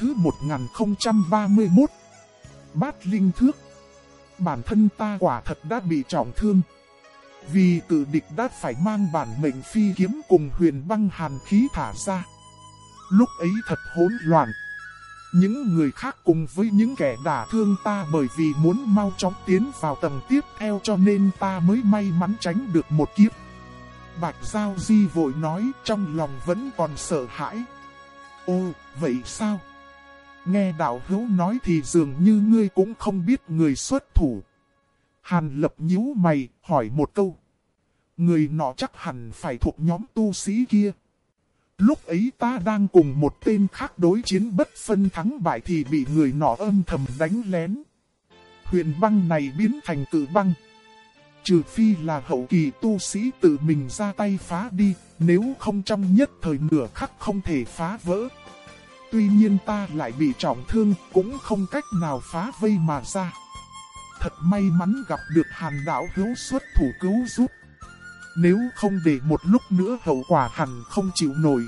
Thứ 1031 Bát Linh Thước Bản thân ta quả thật đã bị trọng thương. Vì cử địch đã phải mang bản mệnh phi kiếm cùng huyền băng hàn khí thả ra. Lúc ấy thật hỗn loạn. Những người khác cùng với những kẻ đả thương ta bởi vì muốn mau chóng tiến vào tầng tiếp theo cho nên ta mới may mắn tránh được một kiếp. Bạch Giao Di vội nói trong lòng vẫn còn sợ hãi. Ô, vậy sao? Nghe đạo hữu nói thì dường như ngươi cũng không biết người xuất thủ. Hàn lập nhíu mày, hỏi một câu. Người nọ chắc hẳn phải thuộc nhóm tu sĩ kia. Lúc ấy ta đang cùng một tên khác đối chiến bất phân thắng bại thì bị người nọ âm thầm đánh lén. Huyền băng này biến thành cử băng. Trừ phi là hậu kỳ tu sĩ tự mình ra tay phá đi, nếu không trong nhất thời nửa khắc không thể phá vỡ. Tuy nhiên ta lại bị trọng thương, cũng không cách nào phá vây mà ra. Thật may mắn gặp được hàn đạo hữu xuất thủ cứu giúp. Nếu không để một lúc nữa hậu quả hẳn không chịu nổi.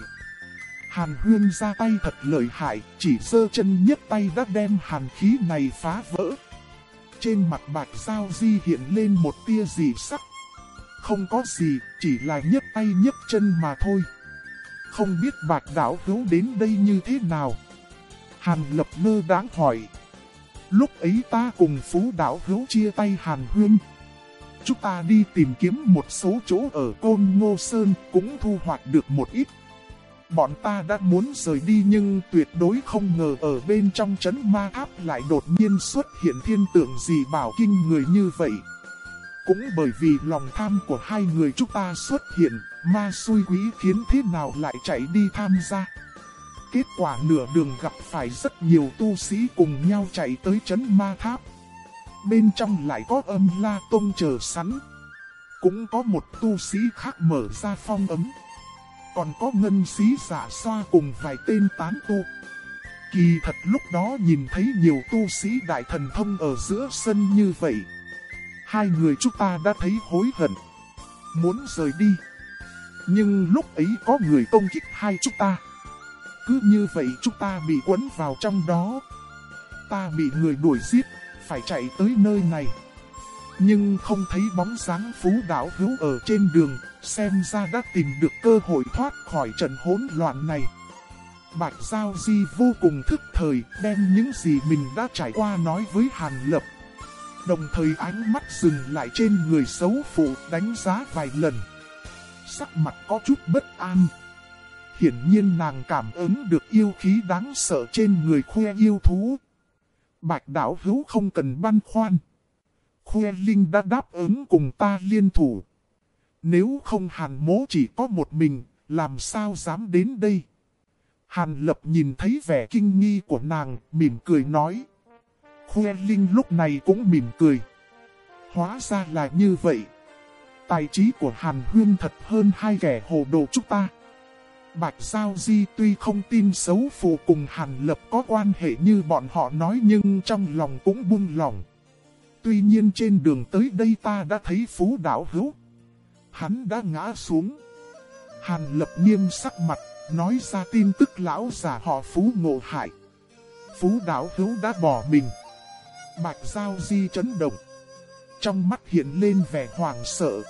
Hàn huyên ra tay thật lợi hại, chỉ sơ chân nhất tay đã đem hàn khí này phá vỡ. Trên mặt bạch giao di hiện lên một tia gì sắc. Không có gì, chỉ là nhấc tay nhấc chân mà thôi. Không biết bạch đảo hữu đến đây như thế nào? Hàn lập lơ đáng hỏi. Lúc ấy ta cùng phú đảo hữu chia tay hàn huyên. Chúng ta đi tìm kiếm một số chỗ ở Côn Ngô Sơn cũng thu hoạch được một ít. Bọn ta đã muốn rời đi nhưng tuyệt đối không ngờ ở bên trong chấn ma áp lại đột nhiên xuất hiện thiên tượng gì bảo kinh người như vậy. Cũng bởi vì lòng tham của hai người chúng ta xuất hiện, ma xui quý khiến thế nào lại chạy đi tham gia. Kết quả nửa đường gặp phải rất nhiều tu sĩ cùng nhau chạy tới chấn ma tháp. Bên trong lại có âm la tông chờ sẵn. Cũng có một tu sĩ khác mở ra phong ấm. Còn có ngân sĩ giả xoa cùng vài tên tán tu. Kỳ thật lúc đó nhìn thấy nhiều tu sĩ đại thần thông ở giữa sân như vậy. Hai người chúng ta đã thấy hối hận. Muốn rời đi. Nhưng lúc ấy có người công kích hai chúng ta. Cứ như vậy chúng ta bị quấn vào trong đó. Ta bị người đuổi giết, phải chạy tới nơi này. Nhưng không thấy bóng dáng phú đảo hữu ở trên đường, xem ra đã tìm được cơ hội thoát khỏi trận hỗn loạn này. Bạch Giao Di vô cùng thức thời, đem những gì mình đã trải qua nói với Hàn Lập. Đồng thời ánh mắt dừng lại trên người xấu phụ đánh giá vài lần. Sắc mặt có chút bất an. Hiển nhiên nàng cảm ứng được yêu khí đáng sợ trên người khoe yêu thú. Bạch đảo hữu không cần băn khoăn. Khoe Linh đã đáp ứng cùng ta liên thủ. Nếu không hàn mố chỉ có một mình, làm sao dám đến đây? Hàn lập nhìn thấy vẻ kinh nghi của nàng, mỉm cười nói. Khoe Linh lúc này cũng mỉm cười. Hóa ra là như vậy. Tài trí của Hàn Huyên thật hơn hai kẻ hồ đồ chúng ta. Bạch Giao Di tuy không tin xấu phù cùng Hàn Lập có quan hệ như bọn họ nói nhưng trong lòng cũng buông lòng. Tuy nhiên trên đường tới đây ta đã thấy Phú đảo Hữu. Hắn đã ngã xuống. Hàn Lập nghiêm sắc mặt, nói ra tin tức lão giả họ Phú ngộ hại. Phú đảo Hữu đã bỏ mình. Bạch Giao Di chấn động. Trong mắt hiện lên vẻ hoảng sợ.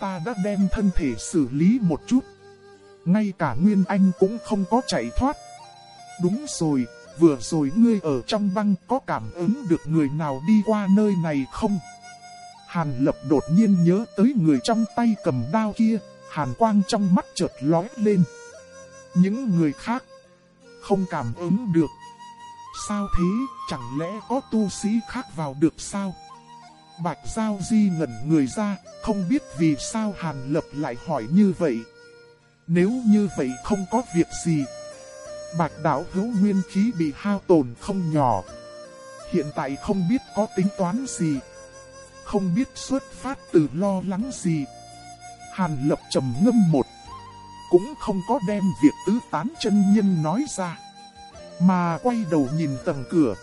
Ta đã đem thân thể xử lý một chút. Ngay cả Nguyên Anh cũng không có chạy thoát. Đúng rồi, vừa rồi ngươi ở trong băng có cảm ứng được người nào đi qua nơi này không? Hàn lập đột nhiên nhớ tới người trong tay cầm đao kia, hàn quang trong mắt chợt lóe lên. Những người khác không cảm ứng được. Sao thế, chẳng lẽ có tu sĩ khác vào được sao? Bạch Giao Di ngẩn người ra, không biết vì sao Hàn Lập lại hỏi như vậy. Nếu như vậy không có việc gì. Bạch đảo hữu nguyên khí bị hao tổn không nhỏ. Hiện tại không biết có tính toán gì. Không biết xuất phát từ lo lắng gì. Hàn lập trầm ngâm một. Cũng không có đem việc tứ tán chân nhân nói ra. Mà quay đầu nhìn tầng cửa.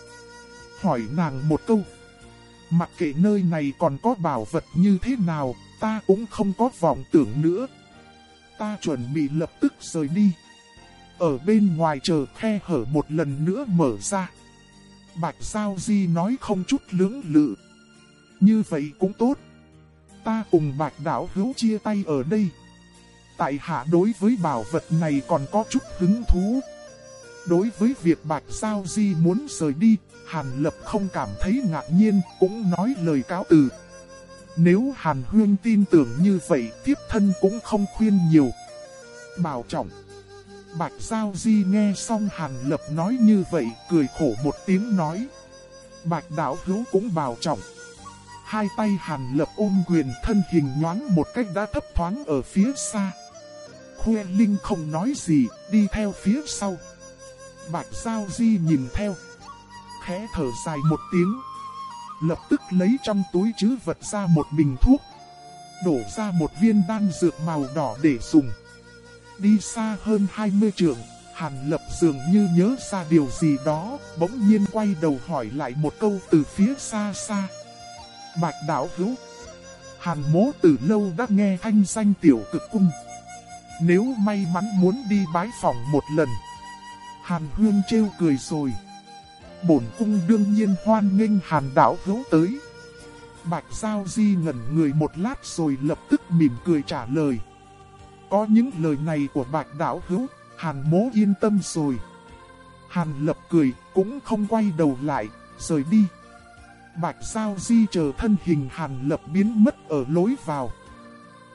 Hỏi nàng một câu. Mặc kệ nơi này còn có bảo vật như thế nào, ta cũng không có vọng tưởng nữa ta chuẩn bị lập tức rời đi. ở bên ngoài chờ khe hở một lần nữa mở ra. Bạch Giao Di nói không chút lưỡng lự. Như vậy cũng tốt. Ta cùng Bạch Đảo hữu chia tay ở đây. Tại hạ đối với bảo vật này còn có chút hứng thú. Đối với việc Bạch Giao Di muốn rời đi, Hàn Lập không cảm thấy ngạc nhiên, cũng nói lời cáo từ. Nếu Hàn Huyên tin tưởng như vậy, tiếp thân cũng không khuyên nhiều. Bảo trọng. Bạch Giao Di nghe xong Hàn Lập nói như vậy, cười khổ một tiếng nói. Bạch Đạo Hữu cũng bảo trọng. Hai tay Hàn Lập ôm quyền thân hình nhoáng một cách đã thấp thoáng ở phía xa. Khuê Linh không nói gì, đi theo phía sau. Bạch Giao Di nhìn theo. Khẽ thở dài một tiếng. Lập tức lấy trong túi chứ vật ra một bình thuốc. Đổ ra một viên đan dược màu đỏ để dùng. Đi xa hơn 20 trượng, Hàn Lập dường như nhớ ra điều gì đó, bỗng nhiên quay đầu hỏi lại một câu từ phía xa xa. Bạch đảo hữu. Hàn mố từ lâu đã nghe thanh danh tiểu cực cung. Nếu may mắn muốn đi bái phòng một lần. Hàn Hương trêu cười rồi. Bổn cung đương nhiên hoan nghênh Hàn đảo hữu tới. Bạch Giao Di ngẩn người một lát rồi lập tức mỉm cười trả lời. Có những lời này của bạch đảo hữu, Hàn mố yên tâm rồi. Hàn lập cười, cũng không quay đầu lại, rời đi. Bạch Giao Di chờ thân hình Hàn lập biến mất ở lối vào.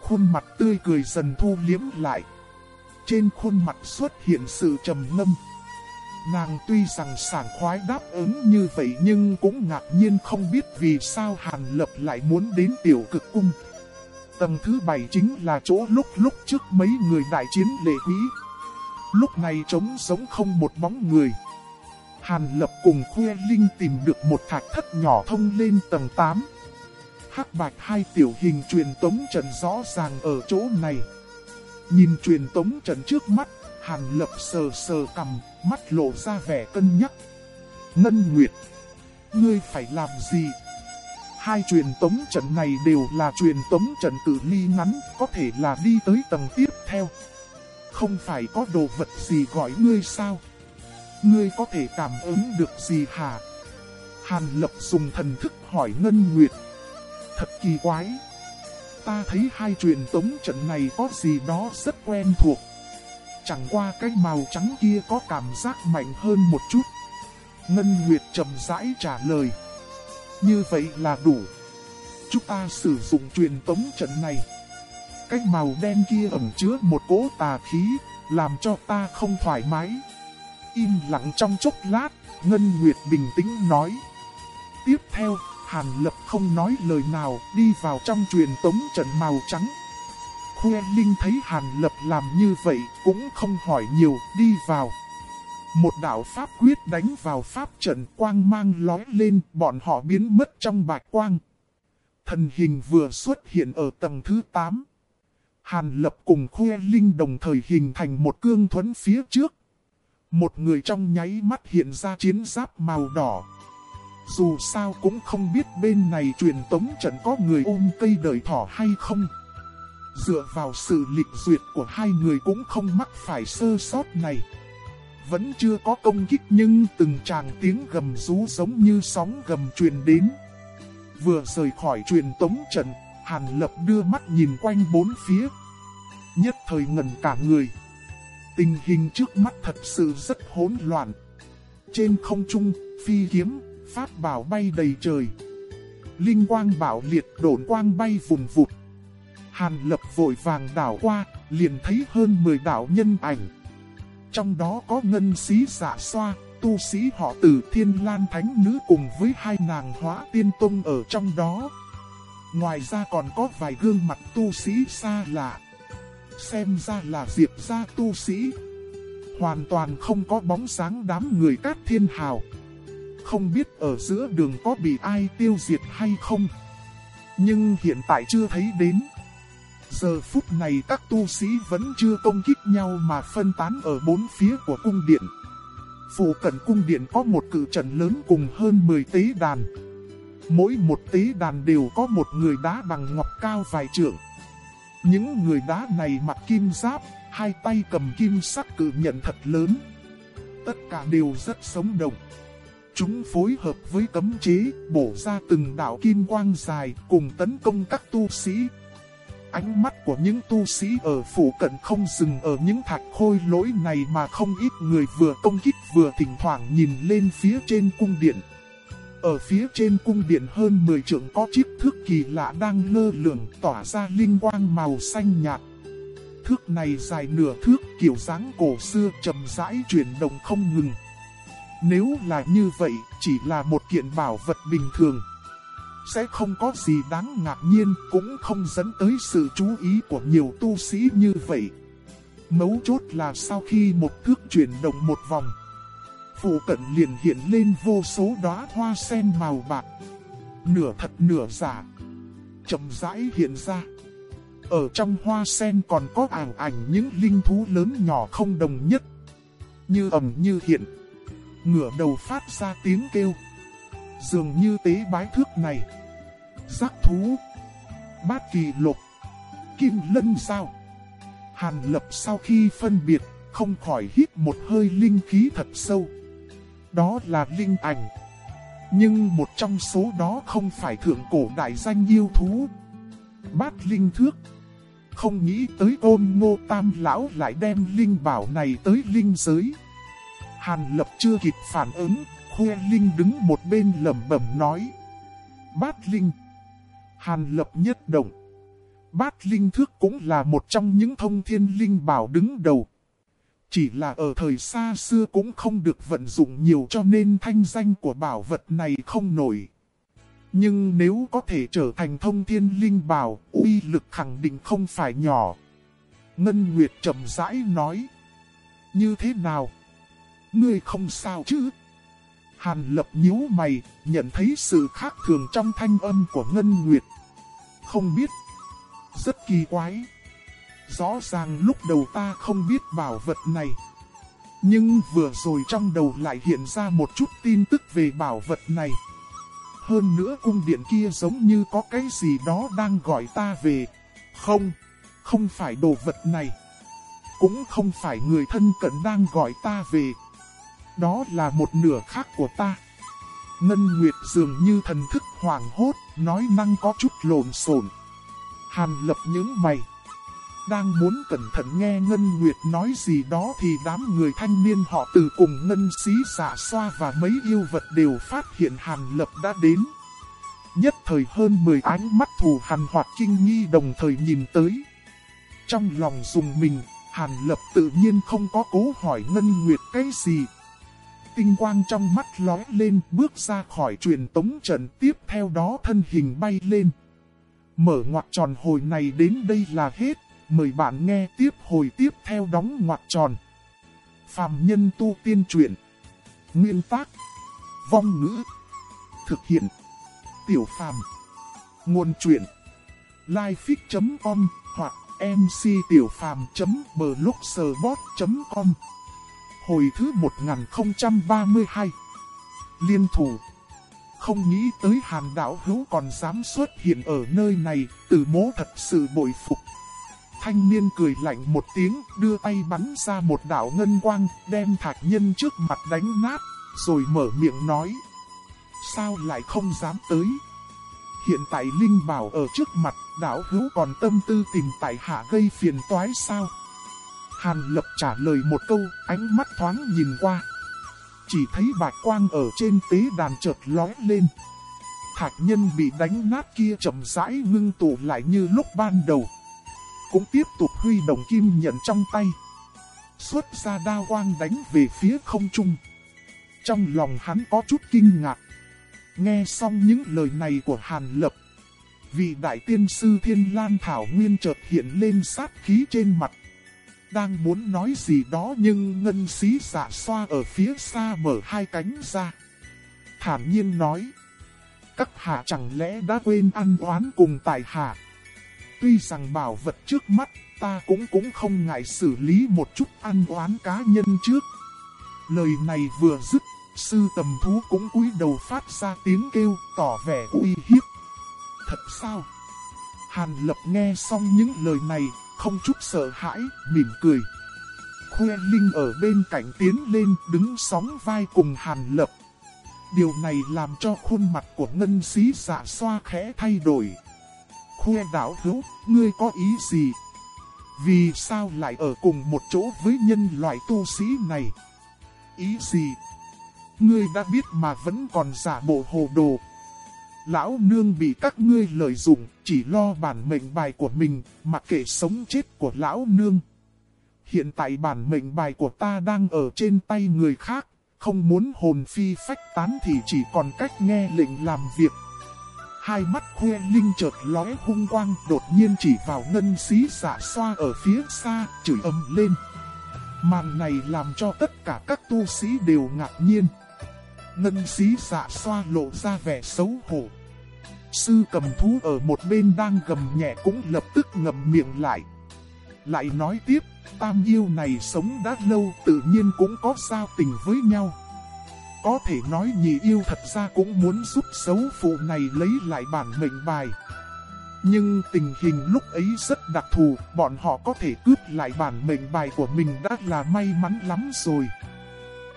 Khuôn mặt tươi cười dần thu liếm lại. Trên khuôn mặt xuất hiện sự trầm ngâm. Nàng tuy rằng sảng khoái đáp ứng như vậy nhưng cũng ngạc nhiên không biết vì sao Hàn Lập lại muốn đến tiểu cực cung. Tầng thứ bảy chính là chỗ lúc lúc trước mấy người đại chiến lệ quý. Lúc này trống sống không một bóng người. Hàn Lập cùng Khuê Linh tìm được một thạch thất nhỏ thông lên tầng 8. Hắc bạch hai tiểu hình truyền tống trần rõ ràng ở chỗ này. Nhìn truyền tống trần trước mắt, Hàn Lập sờ sờ cầm, mắt lộ ra vẻ cân nhắc. Ngân Nguyệt, ngươi phải làm gì? Hai truyền tống trận này đều là truyền tống trận tự ly ngắn, có thể là đi tới tầng tiếp theo. Không phải có đồ vật gì gọi ngươi sao? Ngươi có thể cảm ứng được gì hả? Hàn Lập dùng thần thức hỏi Ngân Nguyệt. Thật kỳ quái. Ta thấy hai truyền tống trận này có gì đó rất quen thuộc. Chẳng qua cái màu trắng kia có cảm giác mạnh hơn một chút. Ngân Nguyệt trầm rãi trả lời. Như vậy là đủ. Chúng ta sử dụng truyền tống trận này. Cái màu đen kia ẩn chứa một cỗ tà khí, làm cho ta không thoải mái. Im lặng trong chốc lát, Ngân Nguyệt bình tĩnh nói. Tiếp theo, Hàn Lập không nói lời nào, đi vào trong truyền tống trận màu trắng. Khuê Linh thấy Hàn Lập làm như vậy, cũng không hỏi nhiều, đi vào. Một đạo pháp quyết đánh vào pháp trận quang mang lói lên, bọn họ biến mất trong bạch quang. Thần hình vừa xuất hiện ở tầng thứ 8. Hàn lập cùng khuê linh đồng thời hình thành một cương thuẫn phía trước. Một người trong nháy mắt hiện ra chiến giáp màu đỏ. Dù sao cũng không biết bên này truyền tống trận có người ôm cây đời thỏ hay không. Dựa vào sự lịch duyệt của hai người cũng không mắc phải sơ sót này vẫn chưa có công kích nhưng từng tràng tiếng gầm rú giống như sóng gầm truyền đến. Vừa rời khỏi truyền tống trận, Hàn Lập đưa mắt nhìn quanh bốn phía. Nhất thời ngần cả người. Tình hình trước mắt thật sự rất hỗn loạn. Trên không trung, phi kiếm, pháp bảo bay đầy trời. Linh quang bảo liệt đồn quang bay vùng vụt. Hàn Lập vội vàng đảo qua, liền thấy hơn 10 đạo nhân ảnh trong đó có ngân sĩ giả xoa, tu sĩ họ tử thiên lan thánh nữ cùng với hai nàng hóa tiên tông ở trong đó. Ngoài ra còn có vài gương mặt tu sĩ xa lạ. Xem ra là diệp gia tu sĩ. Hoàn toàn không có bóng sáng đám người cát thiên hào. Không biết ở giữa đường có bị ai tiêu diệt hay không. Nhưng hiện tại chưa thấy đến. Giờ phút này các tu sĩ vẫn chưa công kích nhau mà phân tán ở bốn phía của cung điện. Phủ cận cung điện có một cự trận lớn cùng hơn 10 tế đàn. Mỗi một tế đàn đều có một người đá bằng ngọc cao vài trượng. Những người đá này mặc kim giáp, hai tay cầm kim sắc cự nhận thật lớn. Tất cả đều rất sống động. Chúng phối hợp với cấm chế, bổ ra từng đạo kim quang dài cùng tấn công các tu sĩ. Ánh mắt của những tu sĩ ở phủ cận không dừng ở những thạch khôi lỗi này mà không ít người vừa công kích vừa thỉnh thoảng nhìn lên phía trên cung điện. Ở phía trên cung điện hơn 10 trượng có chiếc thước kỳ lạ đang lơ lửng tỏa ra linh quang màu xanh nhạt. Thước này dài nửa thước kiểu dáng cổ xưa trầm rãi chuyển động không ngừng. Nếu là như vậy, chỉ là một kiện bảo vật bình thường. Sẽ không có gì đáng ngạc nhiên, cũng không dẫn tới sự chú ý của nhiều tu sĩ như vậy. Mấu chốt là sau khi một thước chuyển động một vòng, phụ cận liền hiện lên vô số đóa hoa sen màu bạc. Nửa thật nửa giả. chậm rãi hiện ra. Ở trong hoa sen còn có ảo ảnh những linh thú lớn nhỏ không đồng nhất. Như ẩm như hiện. Ngửa đầu phát ra tiếng kêu. Dường như tế bái thước này. Giác thú. Bát kỳ lục. Kim lân sao. Hàn lập sau khi phân biệt, không khỏi hít một hơi linh khí thật sâu đó là linh ảnh. Nhưng một trong số đó không phải thượng cổ đại danh yêu thú. Bát linh thước. Không nghĩ tới ôn ngô tam lão lại đem linh bảo này tới linh giới. Hàn lập chưa kịp phản ứng, Khuê linh đứng một bên lẩm bẩm nói. Bát linh. Hàn lập nhất động. Bát linh thước cũng là một trong những thông thiên linh bảo đứng đầu. Chỉ là ở thời xa xưa cũng không được vận dụng nhiều cho nên thanh danh của bảo vật này không nổi. Nhưng nếu có thể trở thành thông thiên linh bảo, uy lực khẳng định không phải nhỏ. Ngân Nguyệt chậm rãi nói. Như thế nào? Ngươi không sao chứ? Hàn lập nhíu mày, nhận thấy sự khác thường trong thanh âm của Ngân Nguyệt. Không biết. Rất kỳ quái. Rõ ràng lúc đầu ta không biết bảo vật này. Nhưng vừa rồi trong đầu lại hiện ra một chút tin tức về bảo vật này. Hơn nữa cung điện kia giống như có cái gì đó đang gọi ta về. Không, không phải đồ vật này. Cũng không phải người thân cận đang gọi ta về. Đó là một nửa khác của ta. Ngân Nguyệt dường như thần thức hoảng hốt, nói năng có chút lộn xộn. Hàn lập những mày. Đang muốn cẩn thận nghe Ngân Nguyệt nói gì đó thì đám người thanh niên họ từ cùng Ngân Xí xả xoa và mấy yêu vật đều phát hiện Hàn Lập đã đến. Nhất thời hơn 10 ánh mắt thù hàn hoạt kinh nghi đồng thời nhìn tới. Trong lòng dùng mình, Hàn Lập tự nhiên không có cố hỏi Ngân Nguyệt cái gì. Tinh quang trong mắt lóe lên, bước ra khỏi truyền tống trận, tiếp theo đó thân hình bay lên. Mở ngoặc tròn, hồi này đến đây là hết. Mời bạn nghe tiếp, hồi tiếp theo đóng ngoặc tròn. Phạm nhân tu tiên truyện. Nguyên tác. Vong ngữ. Thực hiện. Tiểu phàm. Nguồn truyện. Lifefix.com hoặc mctiểupham.blogspot.com Hồi thứ 1032 Liên thủ Không nghĩ tới hàn đảo hữu còn dám xuất hiện ở nơi này, tử mố thật sự bội phục. Thanh niên cười lạnh một tiếng, đưa tay bắn ra một đạo ngân quang, đem thạch nhân trước mặt đánh nát, rồi mở miệng nói. Sao lại không dám tới? Hiện tại Linh Bảo ở trước mặt, đảo hữu còn tâm tư tìm tại hạ gây phiền toái sao? Hàn lập trả lời một câu, ánh mắt thoáng nhìn qua. Chỉ thấy bạch quang ở trên tế đàn chợt lóe lên. Thạch nhân bị đánh nát kia chậm rãi ngưng tụ lại như lúc ban đầu cũng tiếp tục huy động kim nhận trong tay. Xuất ra đa quang đánh về phía không trung. Trong lòng hắn có chút kinh ngạc. Nghe xong những lời này của Hàn Lập. Vị đại tiên sư Thiên Lan Thảo Nguyên chợt hiện lên sát khí trên mặt. Đang muốn nói gì đó nhưng ngân xí dạ xoa ở phía xa mở hai cánh ra. Thản nhiên nói. Các hạ chẳng lẽ đã quên ăn oán cùng tài hạ. Tuy rằng bảo vật trước mắt, ta cũng cũng không ngại xử lý một chút ăn oán cá nhân trước. Lời này vừa dứt, sư tầm thú cũng cúi đầu phát ra tiếng kêu, tỏ vẻ uy hiếp. Thật sao? Hàn Lập nghe xong những lời này, không chút sợ hãi, mỉm cười. Khuê Linh ở bên cạnh tiến lên đứng sóng vai cùng Hàn Lập. Điều này làm cho khuôn mặt của ngân sĩ dạ xoa khẽ thay đổi. Khuê đảo hữu, ngươi có ý gì? Vì sao lại ở cùng một chỗ với nhân loại tu sĩ này? Ý gì? Ngươi đã biết mà vẫn còn giả bộ hồ đồ. Lão nương bị các ngươi lợi dụng, chỉ lo bản mệnh bài của mình, mặc kệ sống chết của lão nương. Hiện tại bản mệnh bài của ta đang ở trên tay người khác, không muốn hồn phi phách tán thì chỉ còn cách nghe lệnh làm việc. Hai mắt khuê linh chợt lóe hung quang đột nhiên chỉ vào ngân xí xả xoa ở phía xa, chửi âm lên. Màn này làm cho tất cả các tu sĩ đều ngạc nhiên. Ngân xí xả xoa lộ ra vẻ xấu hổ. Sư cầm thú ở một bên đang gầm nhẹ cũng lập tức ngầm miệng lại. Lại nói tiếp, tam yêu này sống đã lâu tự nhiên cũng có giao tình với nhau. Có thể nói nhị yêu thật ra cũng muốn giúp xấu phụ này lấy lại bản mệnh bài. Nhưng tình hình lúc ấy rất đặc thù, bọn họ có thể cướp lại bản mệnh bài của mình đã là may mắn lắm rồi.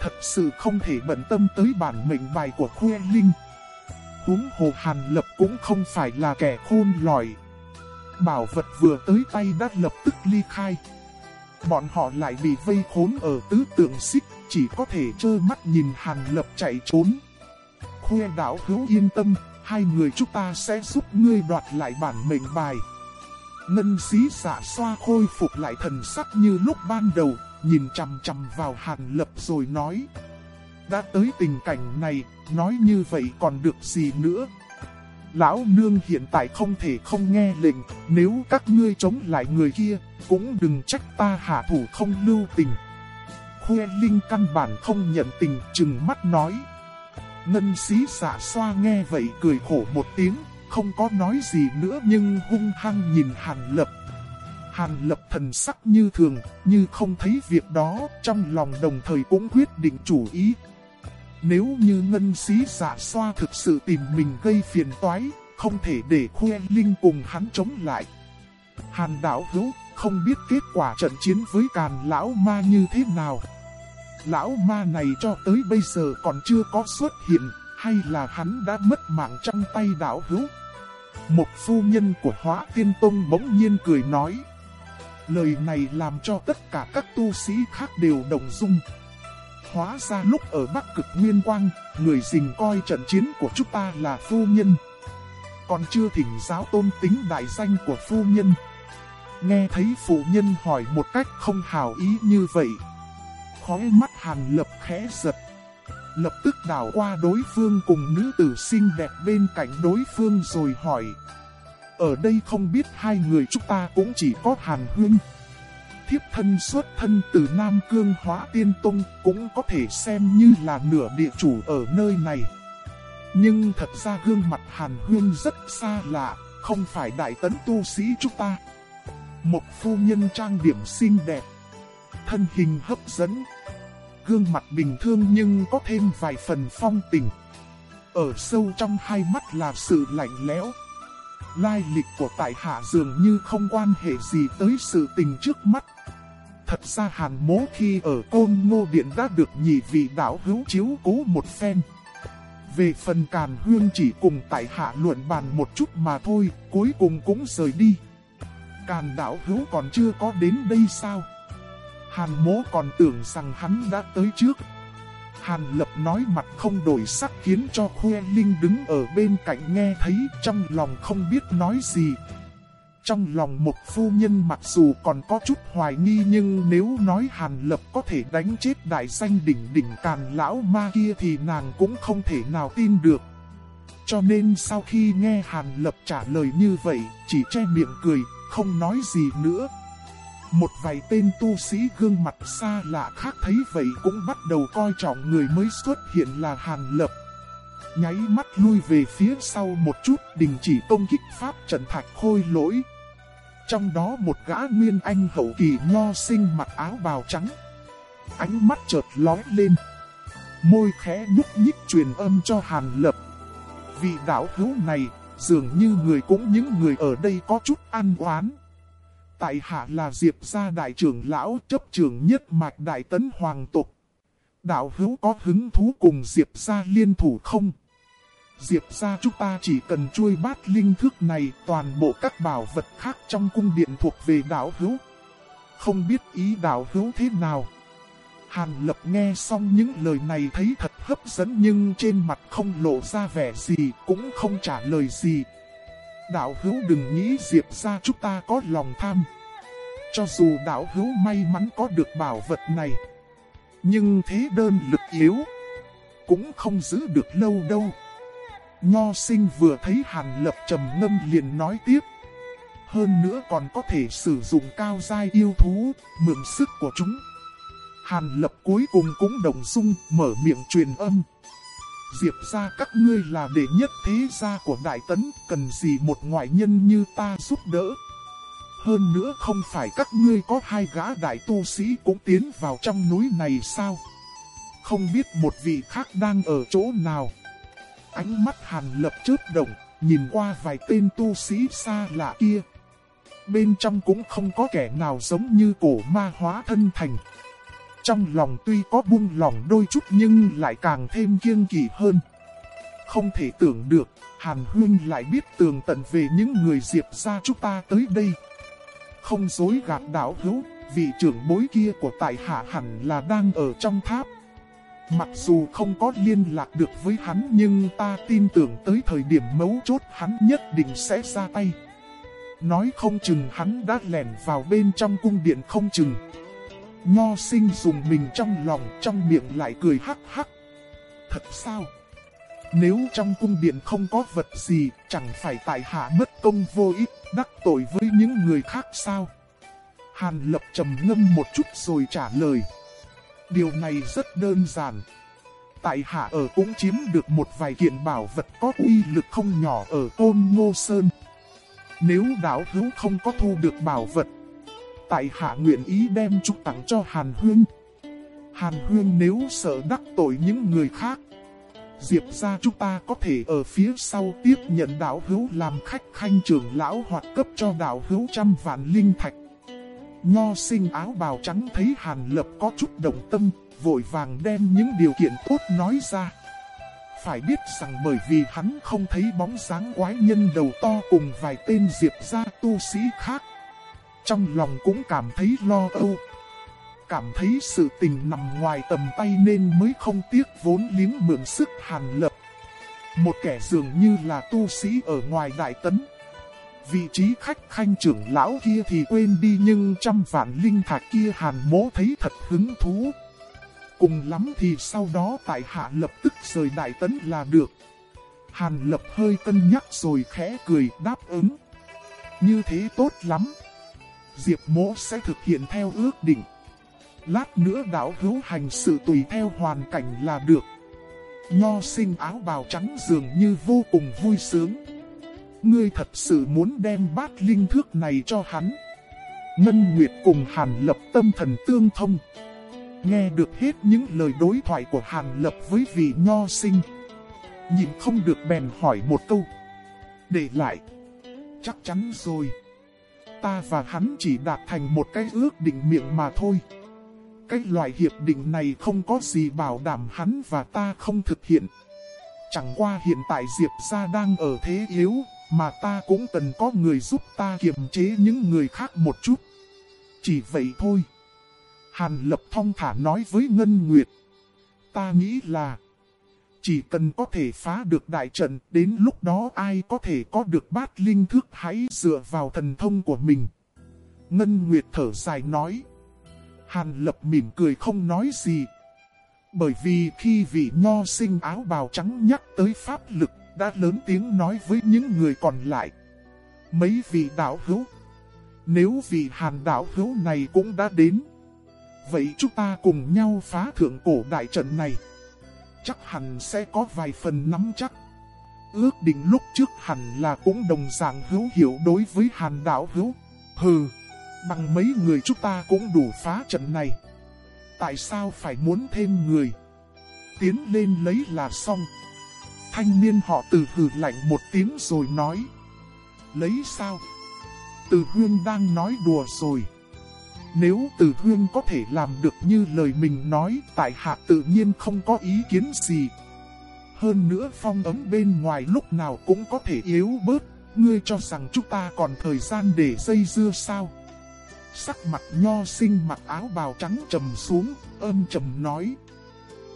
Thật sự không thể bận tâm tới bản mệnh bài của Khuê Linh. Huống hồ Hàn Lập cũng không phải là kẻ khôn lỏi. Bảo vật vừa tới tay đã lập tức ly khai. Bọn họ lại bị vây khốn ở tứ tượng xích, chỉ có thể trơ mắt nhìn Hàn Lập chạy trốn. Khuê đảo hữu yên tâm, hai người chúng ta sẽ giúp ngươi đoạt lại bản mệnh bài. Ngân xí xả xoa khôi phục lại thần sắc như lúc ban đầu, nhìn chằm chằm vào Hàn Lập rồi nói. Đã tới tình cảnh này, nói như vậy còn được gì nữa? Lão nương hiện tại không thể không nghe lệnh, nếu các ngươi chống lại người kia, cũng đừng trách ta hạ thủ không lưu tình. Khuê Linh căn bản không nhận tình, chừng mắt nói. Ngân sĩ xả xoa nghe vậy cười khổ một tiếng, không có nói gì nữa nhưng hung hăng nhìn Hàn Lập. Hàn Lập thần sắc như thường, như không thấy việc đó, trong lòng đồng thời cũng quyết định chủ ý, nếu như ngân sĩ giả xoa thực sự tìm mình gây phiền toái, không thể để khuê linh cùng hắn chống lại. Hàn đảo hữu không biết kết quả trận chiến với càn lão ma như thế nào. Lão ma này cho tới bây giờ còn chưa có xuất hiện, hay là hắn đã mất mạng trong tay đảo hữu. Một phu nhân của hóa tiên tông bỗng nhiên cười nói. Lời này làm cho tất cả các tu sĩ khác đều đồng dung. Hóa ra lúc ở Bắc Cực Nguyên Quang, người dình coi trận chiến của chúng ta là phu nhân. Còn chưa thỉnh giáo tôn tính đại danh của phu nhân. Nghe thấy phụ nhân hỏi một cách không hào ý như vậy. Khói mắt hàn lập khẽ giật. Lập tức đảo qua đối phương cùng nữ tử xinh đẹp bên cạnh đối phương rồi hỏi. Ở đây không biết hai người chúng ta cũng chỉ có hàn huynh thiếp thân xuất thân từ Nam Cương Hóa Tiên Tông cũng có thể xem như là nửa địa chủ ở nơi này. Nhưng thật ra gương mặt Hàn Huyên rất xa lạ, không phải đại tấn tu sĩ chúng ta. Một phu nhân trang điểm xinh đẹp, thân hình hấp dẫn, gương mặt bình thường nhưng có thêm vài phần phong tình. Ở sâu trong hai mắt là sự lạnh lẽo. Lai lịch của tại hạ dường như không quan hệ gì tới sự tình trước mắt. Thật ra hàn mố khi ở côn ngô điện đã được nhị vị đạo hữu chiếu cố một phen. Về phần càn hương chỉ cùng tại hạ luận bàn một chút mà thôi, cuối cùng cũng rời đi. Càn đạo hữu còn chưa có đến đây sao? Hàn mố còn tưởng rằng hắn đã tới trước. Hàn lập nói mặt không đổi sắc khiến cho Khuê Linh đứng ở bên cạnh nghe thấy trong lòng không biết nói gì, trong lòng một phu nhân mặc dù còn có chút hoài nghi nhưng nếu nói Hàn Lập có thể đánh chết đại danh đỉnh đỉnh càn lão ma kia thì nàng cũng không thể nào tin được. Cho nên sau khi nghe Hàn Lập trả lời như vậy, chỉ che miệng cười, không nói gì nữa. Một vài tên tu sĩ gương mặt xa lạ khác thấy vậy cũng bắt đầu coi trọng người mới xuất hiện là Hàn Lập. Nháy mắt lui về phía sau một chút đình chỉ công kích pháp trận thạch khôi lỗi. Trong đó một gã nguyên anh hậu kỳ nho sinh mặc áo bào trắng. Ánh mắt chợt lóe lên. Môi khẽ nhúc nhích truyền âm cho Hàn Lập. Vị đảo hữu này, dường như người cũng những người ở đây có chút ăn oán. Tại hạ là Diệp gia đại trưởng lão chấp trưởng nhất mạch đại tấn hoàng tục. Đạo hữu có hứng thú cùng Diệp gia liên thủ không? Diệp gia chúng ta chỉ cần chui bát linh thức này toàn bộ các bảo vật khác trong cung điện thuộc về đạo hữu. Không biết ý đạo hữu thế nào? Hàn lập nghe xong những lời này thấy thật hấp dẫn nhưng trên mặt không lộ ra vẻ gì, cũng không trả lời gì. Đạo hữu đừng nghĩ Diệp ra chúng ta có lòng tham. Cho dù đạo hữu may mắn có được bảo vật này, nhưng thế đơn lực yếu, cũng không giữ được lâu đâu. Nho sinh vừa thấy Hàn Lập trầm ngâm liền nói tiếp. Hơn nữa còn có thể sử dụng cao giai yêu thú, mượn sức của chúng. Hàn lập cuối cùng cũng đồng dung, mở miệng truyền âm. Diệp ra các ngươi là đệ nhất thế gia của Đại Tấn, cần gì một ngoại nhân như ta giúp đỡ. Hơn nữa không phải các ngươi có hai gã đại tu sĩ cũng tiến vào trong núi này sao? Không biết một vị khác đang ở chỗ nào. Ánh mắt hàn lập chớp động, nhìn qua vài tên tu sĩ xa lạ kia. Bên trong cũng không có kẻ nào giống như cổ ma hóa thân thành. Trong lòng tuy có buông lòng đôi chút nhưng lại càng thêm kiêng kỳ hơn. Không thể tưởng được, Hàn huyên lại biết tường tận về những người diệp ra chúng ta tới đây. Không dối gạt đảo hữu, vị trưởng bối kia của tại hạ hẳn là đang ở trong tháp. Mặc dù không có liên lạc được với hắn nhưng ta tin tưởng tới thời điểm mấu chốt hắn nhất định sẽ ra tay. Nói không chừng hắn đã lẻn vào bên trong cung điện không chừng. Nho sinh dùng mình trong lòng trong miệng lại cười hắc hắc. Thật sao? Nếu trong cung điện không có vật gì, chẳng phải tại hạ mất công vô ích, đắc tội với những người khác sao? Hàn lập trầm ngâm một chút rồi trả lời. Điều này rất đơn giản. Tại hạ ở cũng chiếm được một vài kiện bảo vật có uy lực không nhỏ ở Côn Ngô Sơn. Nếu đảo hữu không có thu được bảo vật, tại hạ nguyện ý đem chúc tặng cho Hàn Huyên. Hàn Huyên nếu sợ đắc tội những người khác, Diệp ra chúng ta có thể ở phía sau tiếp nhận đạo hữu làm khách khanh trưởng lão hoặc cấp cho đạo hữu trăm vạn linh thạch. Nho sinh áo bào trắng thấy Hàn Lập có chút đồng tâm, vội vàng đem những điều kiện tốt nói ra. Phải biết rằng bởi vì hắn không thấy bóng dáng quái nhân đầu to cùng vài tên diệp gia tu sĩ khác, trong lòng cũng cảm thấy lo âu. Cảm thấy sự tình nằm ngoài tầm tay nên mới không tiếc vốn liếng mượn sức hàn lập. Một kẻ dường như là tu sĩ ở ngoài đại tấn. Vị trí khách khanh trưởng lão kia thì quên đi nhưng trăm vạn linh thạch kia hàn mố thấy thật hứng thú. Cùng lắm thì sau đó tại hạ lập tức rời đại tấn là được. Hàn lập hơi cân nhắc rồi khẽ cười đáp ứng. Như thế tốt lắm. Diệp mỗ sẽ thực hiện theo ước định. Lát nữa đảo hữu hành sự tùy theo hoàn cảnh là được. Nho sinh áo bào trắng dường như vô cùng vui sướng. Ngươi thật sự muốn đem bát linh thước này cho hắn. Ngân Nguyệt cùng Hàn Lập tâm thần tương thông. Nghe được hết những lời đối thoại của Hàn Lập với vị nho sinh. Nhìn không được bèn hỏi một câu. Để lại. Chắc chắn rồi ta và hắn chỉ đạt thành một cái ước định miệng mà thôi. Cái loại hiệp định này không có gì bảo đảm hắn và ta không thực hiện. Chẳng qua hiện tại Diệp gia đang ở thế yếu, mà ta cũng cần có người giúp ta kiềm chế những người khác một chút. Chỉ vậy thôi. Hàn Lập thong thả nói với Ngân Nguyệt. Ta nghĩ là... Chỉ cần có thể phá được đại trận, đến lúc đó ai có thể có được bát linh thức hãy dựa vào thần thông của mình. Ngân Nguyệt thở dài nói. Hàn lập mỉm cười không nói gì. Bởi vì khi vị nho sinh áo bào trắng nhắc tới pháp lực, đã lớn tiếng nói với những người còn lại. Mấy vị đạo hữu. Nếu vị hàn đạo hữu này cũng đã đến. Vậy chúng ta cùng nhau phá thượng cổ đại trận này chắc hẳn sẽ có vài phần nắm chắc. Ước định lúc trước hẳn là cũng đồng dạng hữu hiểu đối với hàn đạo hữu. Hừ, bằng mấy người chúng ta cũng đủ phá trận này. Tại sao phải muốn thêm người? Tiến lên lấy là xong. Thanh niên họ từ hừ lạnh một tiếng rồi nói. Lấy sao? Từ huyên đang nói đùa rồi. Nếu từ huyên có thể làm được như lời mình nói, tại hạ tự nhiên không có ý kiến gì. Hơn nữa phong ấm bên ngoài lúc nào cũng có thể yếu bớt, ngươi cho rằng chúng ta còn thời gian để dây dưa sao? Sắc mặt nho sinh mặc áo bào trắng trầm xuống, âm trầm nói.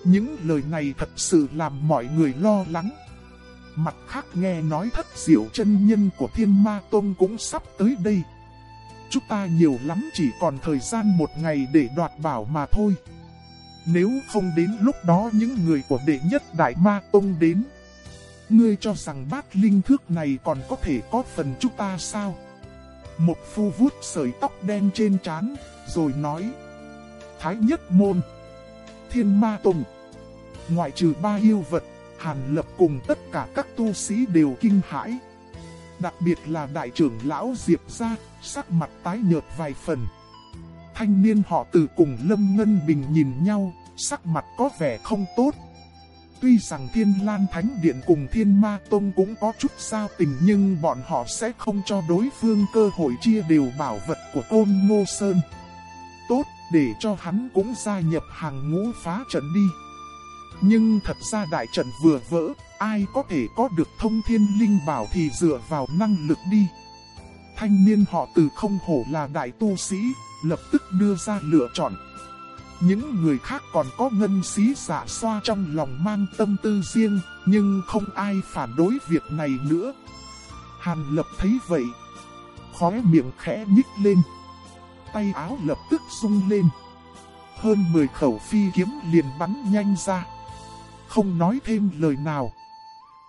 Những lời này thật sự làm mọi người lo lắng. Mặt khác nghe nói thất diệu chân nhân của thiên ma tông cũng sắp tới đây. Chúng ta nhiều lắm chỉ còn thời gian một ngày để đoạt bảo mà thôi. Nếu không đến lúc đó những người của đệ nhất đại ma tông đến. Ngươi cho rằng bát linh thước này còn có thể có phần chúng ta sao? Một phu vuốt sợi tóc đen trên trán, rồi nói. Thái nhất môn. Thiên ma tông. Ngoại trừ ba yêu vật, Hàn Lập cùng tất cả các tu sĩ đều kinh hãi. Đặc biệt là đại trưởng lão Diệp gia, sắc mặt tái nhợt vài phần. Thanh niên họ từ cùng Lâm Ngân Bình nhìn nhau, sắc mặt có vẻ không tốt. Tuy rằng Thiên Lan Thánh Điện cùng Thiên Ma Tông cũng có chút sao tình nhưng bọn họ sẽ không cho đối phương cơ hội chia đều bảo vật của Côn Ngô Sơn. Tốt, để cho hắn cũng gia nhập hàng ngũ phá trận đi. Nhưng thật ra đại trận vừa vỡ, ai có thể có được thông thiên linh bảo thì dựa vào năng lực đi. Thanh niên họ từ không hổ là đại tu sĩ, lập tức đưa ra lựa chọn. Những người khác còn có ngân xí giả xoa trong lòng mang tâm tư riêng, nhưng không ai phản đối việc này nữa. Hàn lập thấy vậy, khóe miệng khẽ nhích lên. Tay áo lập tức sung lên. Hơn 10 khẩu phi kiếm liền bắn nhanh ra không nói thêm lời nào.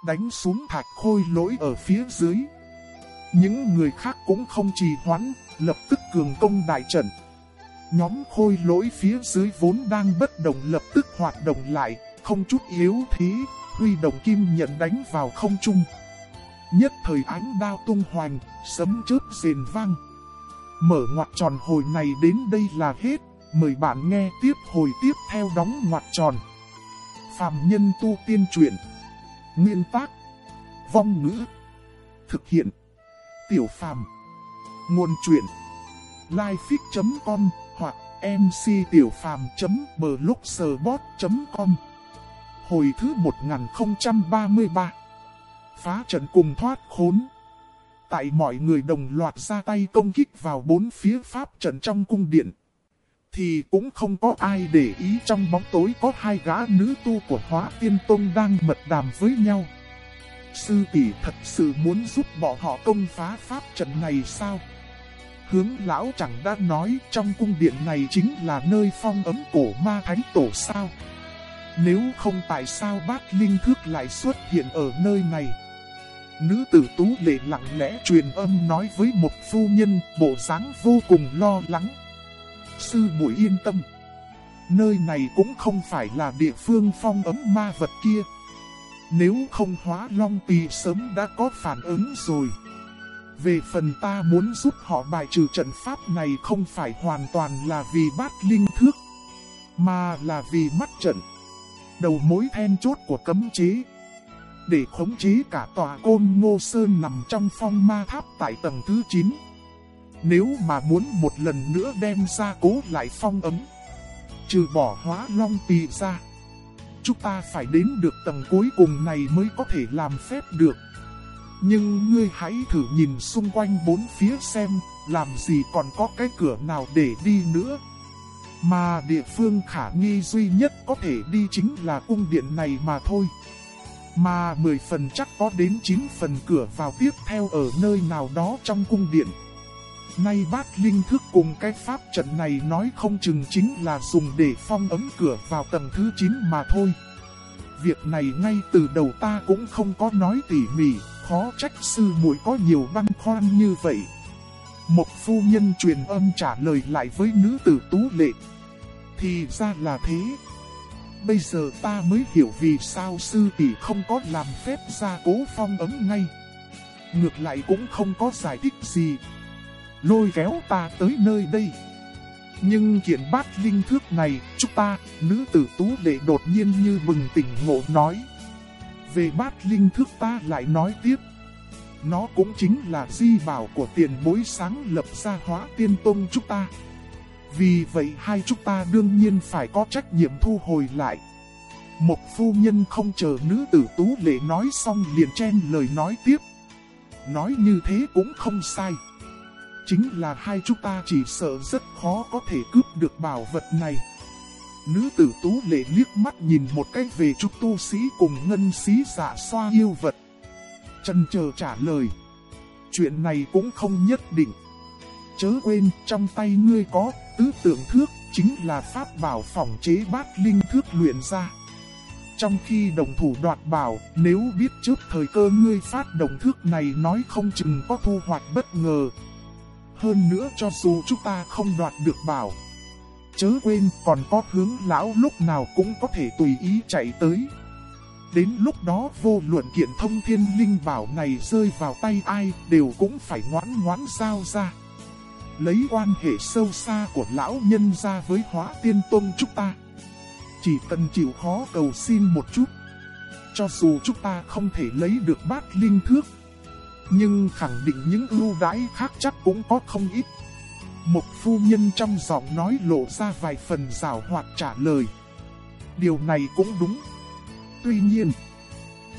Đánh xuống thạch khôi lỗi ở phía dưới. Những người khác cũng không trì hoãn, lập tức cường công đại trận. Nhóm khôi lỗi phía dưới vốn đang bất động lập tức hoạt động lại, không chút yếu thế, huy động kim nhận đánh vào không trung. Nhất thời ánh đao tung hoành, sấm chớp rền vang. Mở ngoặt tròn hồi này đến đây là hết, mời bạn nghe tiếp hồi tiếp theo đóng ngoặt tròn. Phạm nhân tu tiên truyện. Nguyên tác. Vong ngữ. Thực hiện. Tiểu phàm. Nguồn truyện. Lifefix.com mctiểupham.blogspot.com Hồi thứ 1033 Phá trận cùng thoát khốn Tại mọi người đồng loạt ra tay công kích vào bốn phía pháp trận trong cung điện, thì cũng không có ai để ý trong bóng tối có hai gã nữ tu của hóa tiên tông đang mật đàm với nhau. Sư tỷ thật sự muốn giúp bọn họ công phá pháp trận này sao? Hướng lão chẳng đã nói, trong cung điện này chính là nơi phong ấm cổ ma thánh tổ sao? Nếu không tại sao bát linh thước lại xuất hiện ở nơi này? Nữ tử tú lệ lặng lẽ truyền âm nói với một phu nhân, bộ dáng vô cùng lo lắng. Sư muội yên tâm. Nơi này cũng không phải là địa phương phong ấm ma vật kia. Nếu không hóa long tỳ sớm đã có phản ứng rồi. Về phần ta muốn giúp họ bài trừ trận pháp này không phải hoàn toàn là vì bát linh thước, mà là vì mắt trận. Đầu mối then chốt của cấm chế. Để khống chế cả tòa côn ngô sơn nằm trong phong ma tháp tại tầng thứ 9. Nếu mà muốn một lần nữa đem ra cố lại phong ấm, trừ bỏ hóa long tì ra, chúng ta phải đến được tầng cuối cùng này mới có thể làm phép được. Nhưng ngươi hãy thử nhìn xung quanh bốn phía xem, làm gì còn có cái cửa nào để đi nữa. Mà địa phương khả nghi duy nhất có thể đi chính là cung điện này mà thôi. Mà 10 phần chắc có đến 9 phần cửa vào tiếp theo ở nơi nào đó trong cung điện. Nay bát linh thức cùng cái pháp trận này nói không chừng chính là dùng để phong ấm cửa vào tầng thứ 9 mà thôi. Việc này ngay từ đầu ta cũng không có nói tỉ mỉ, khó trách sư muội có nhiều băn khoăn như vậy. Một phu nhân truyền âm trả lời lại với nữ tử tú lệ. Thì ra là thế. Bây giờ ta mới hiểu vì sao sư tỷ không có làm phép ra cố phong ấm ngay. Ngược lại cũng không có giải thích gì lôi kéo ta tới nơi đây. Nhưng kiện bát linh thước này, chúng ta, nữ tử tú lệ đột nhiên như bừng tỉnh ngộ nói. Về bát linh thước ta lại nói tiếp. Nó cũng chính là di bảo của tiền bối sáng lập ra hóa tiên tông chúng ta. Vì vậy hai chúng ta đương nhiên phải có trách nhiệm thu hồi lại. Một phu nhân không chờ nữ tử tú lệ nói xong liền chen lời nói tiếp. Nói như thế cũng không sai. Chính là hai chúng ta chỉ sợ rất khó có thể cướp được bảo vật này. Nữ tử tú lệ liếc mắt nhìn một cách về trúc tu sĩ cùng ngân sĩ giả xoa yêu vật. Trần chờ trả lời. Chuyện này cũng không nhất định. Chớ quên trong tay ngươi có tứ tượng thước chính là pháp bảo phòng chế bát linh thước luyện ra. Trong khi đồng thủ đoạt bảo, nếu biết trước thời cơ ngươi phát đồng thước này nói không chừng có thu hoạch bất ngờ. Hơn nữa cho dù chúng ta không đoạt được bảo, chớ quên còn có hướng lão lúc nào cũng có thể tùy ý chạy tới. Đến lúc đó vô luận kiện thông thiên linh bảo này rơi vào tay ai đều cũng phải ngoãn ngoãn giao ra. Lấy quan hệ sâu xa của lão nhân ra với hóa tiên tôn chúng ta. Chỉ cần chịu khó cầu xin một chút. Cho dù chúng ta không thể lấy được bát linh thước. Nhưng khẳng định những ưu đãi khác chắc cũng có không ít. Một phu nhân trong giọng nói lộ ra vài phần rào hoạt trả lời. Điều này cũng đúng. Tuy nhiên,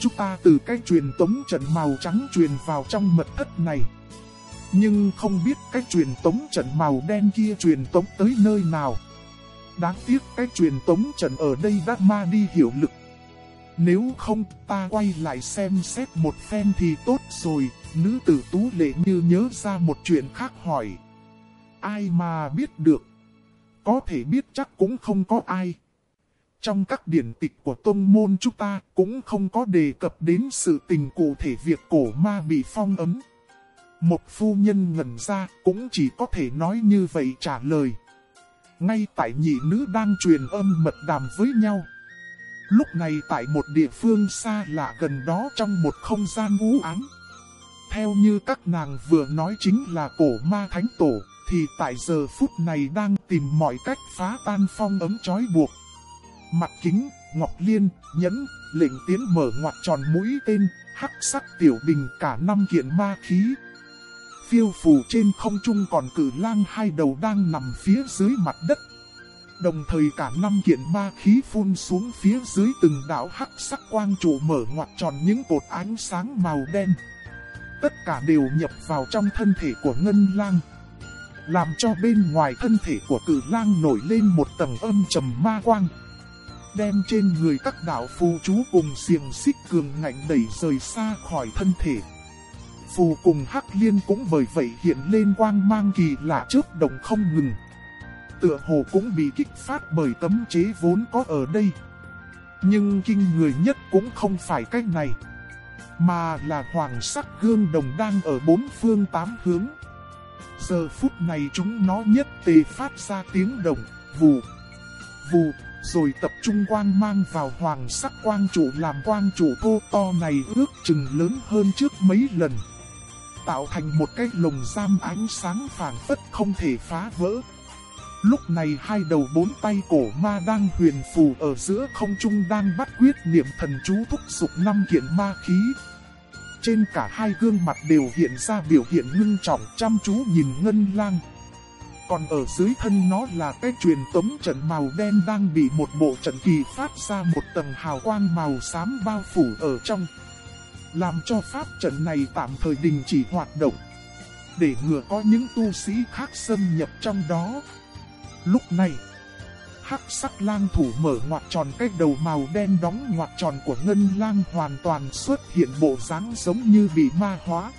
chúng ta từ cái truyền tống trận màu trắng truyền vào trong mật thất này. Nhưng không biết cách truyền tống trận màu đen kia truyền tống tới nơi nào. Đáng tiếc cách truyền tống trận ở đây đã ma đi hiệu lực. Nếu không ta quay lại xem xét một phen thì tốt rồi, nữ tử tú lệ như nhớ ra một chuyện khác hỏi. Ai mà biết được? Có thể biết chắc cũng không có ai. Trong các điển tịch của tôn môn chúng ta cũng không có đề cập đến sự tình cụ thể việc cổ ma bị phong ấm. Một phu nhân ngẩn ra cũng chỉ có thể nói như vậy trả lời. Ngay tại nhị nữ đang truyền âm mật đàm với nhau. Lúc này tại một địa phương xa lạ gần đó trong một không gian u ám. Theo như các nàng vừa nói chính là cổ ma thánh tổ, thì tại giờ phút này đang tìm mọi cách phá tan phong ấm trói buộc. Mặt kính, ngọc liên, nhẫn, lệnh tiến mở ngoặt tròn mũi tên, hắc sắc tiểu bình cả năm kiện ma khí. Phiêu phù trên không trung còn cử lang hai đầu đang nằm phía dưới mặt đất. Đồng thời cả năm kiện ma khí phun xuống phía dưới từng đảo hắc sắc quang trụ mở ngoặt tròn những cột ánh sáng màu đen. Tất cả đều nhập vào trong thân thể của ngân lang. Làm cho bên ngoài thân thể của cử lang nổi lên một tầng âm trầm ma quang đem trên người các đạo phù chú cùng xiềng xích cường ngạnh đẩy rời xa khỏi thân thể. Phù cùng Hắc Liên cũng bởi vậy hiện lên quang mang kỳ lạ trước đồng không ngừng. Tựa hồ cũng bị kích phát bởi tấm chế vốn có ở đây. Nhưng kinh người nhất cũng không phải cách này. Mà là hoàng sắc gương đồng đang ở bốn phương tám hướng. Giờ phút này chúng nó nhất tề phát ra tiếng đồng, vù, vù, rồi tập trung quang mang vào hoàng sắc quang trụ làm quang trụ cô to này ước chừng lớn hơn trước mấy lần. Tạo thành một cái lồng giam ánh sáng phản phất không thể phá vỡ. Lúc này hai đầu bốn tay cổ ma đang huyền phù ở giữa không trung đang bắt quyết niệm thần chú thúc dục năm kiện ma khí. Trên cả hai gương mặt đều hiện ra biểu hiện ngưng trọng chăm chú nhìn ngân lang. Còn ở dưới thân nó là cái truyền tống trận màu đen đang bị một bộ trận kỳ phát ra một tầng hào quang màu xám bao phủ ở trong. Làm cho pháp trận này tạm thời đình chỉ hoạt động. Để ngừa có những tu sĩ khác xâm nhập trong đó. Lúc này, hắc sắc lang thủ mở ngoặt tròn, cái đầu màu đen đóng ngoặt tròn của ngân lang hoàn toàn xuất hiện bộ dáng giống như bị ma hóa.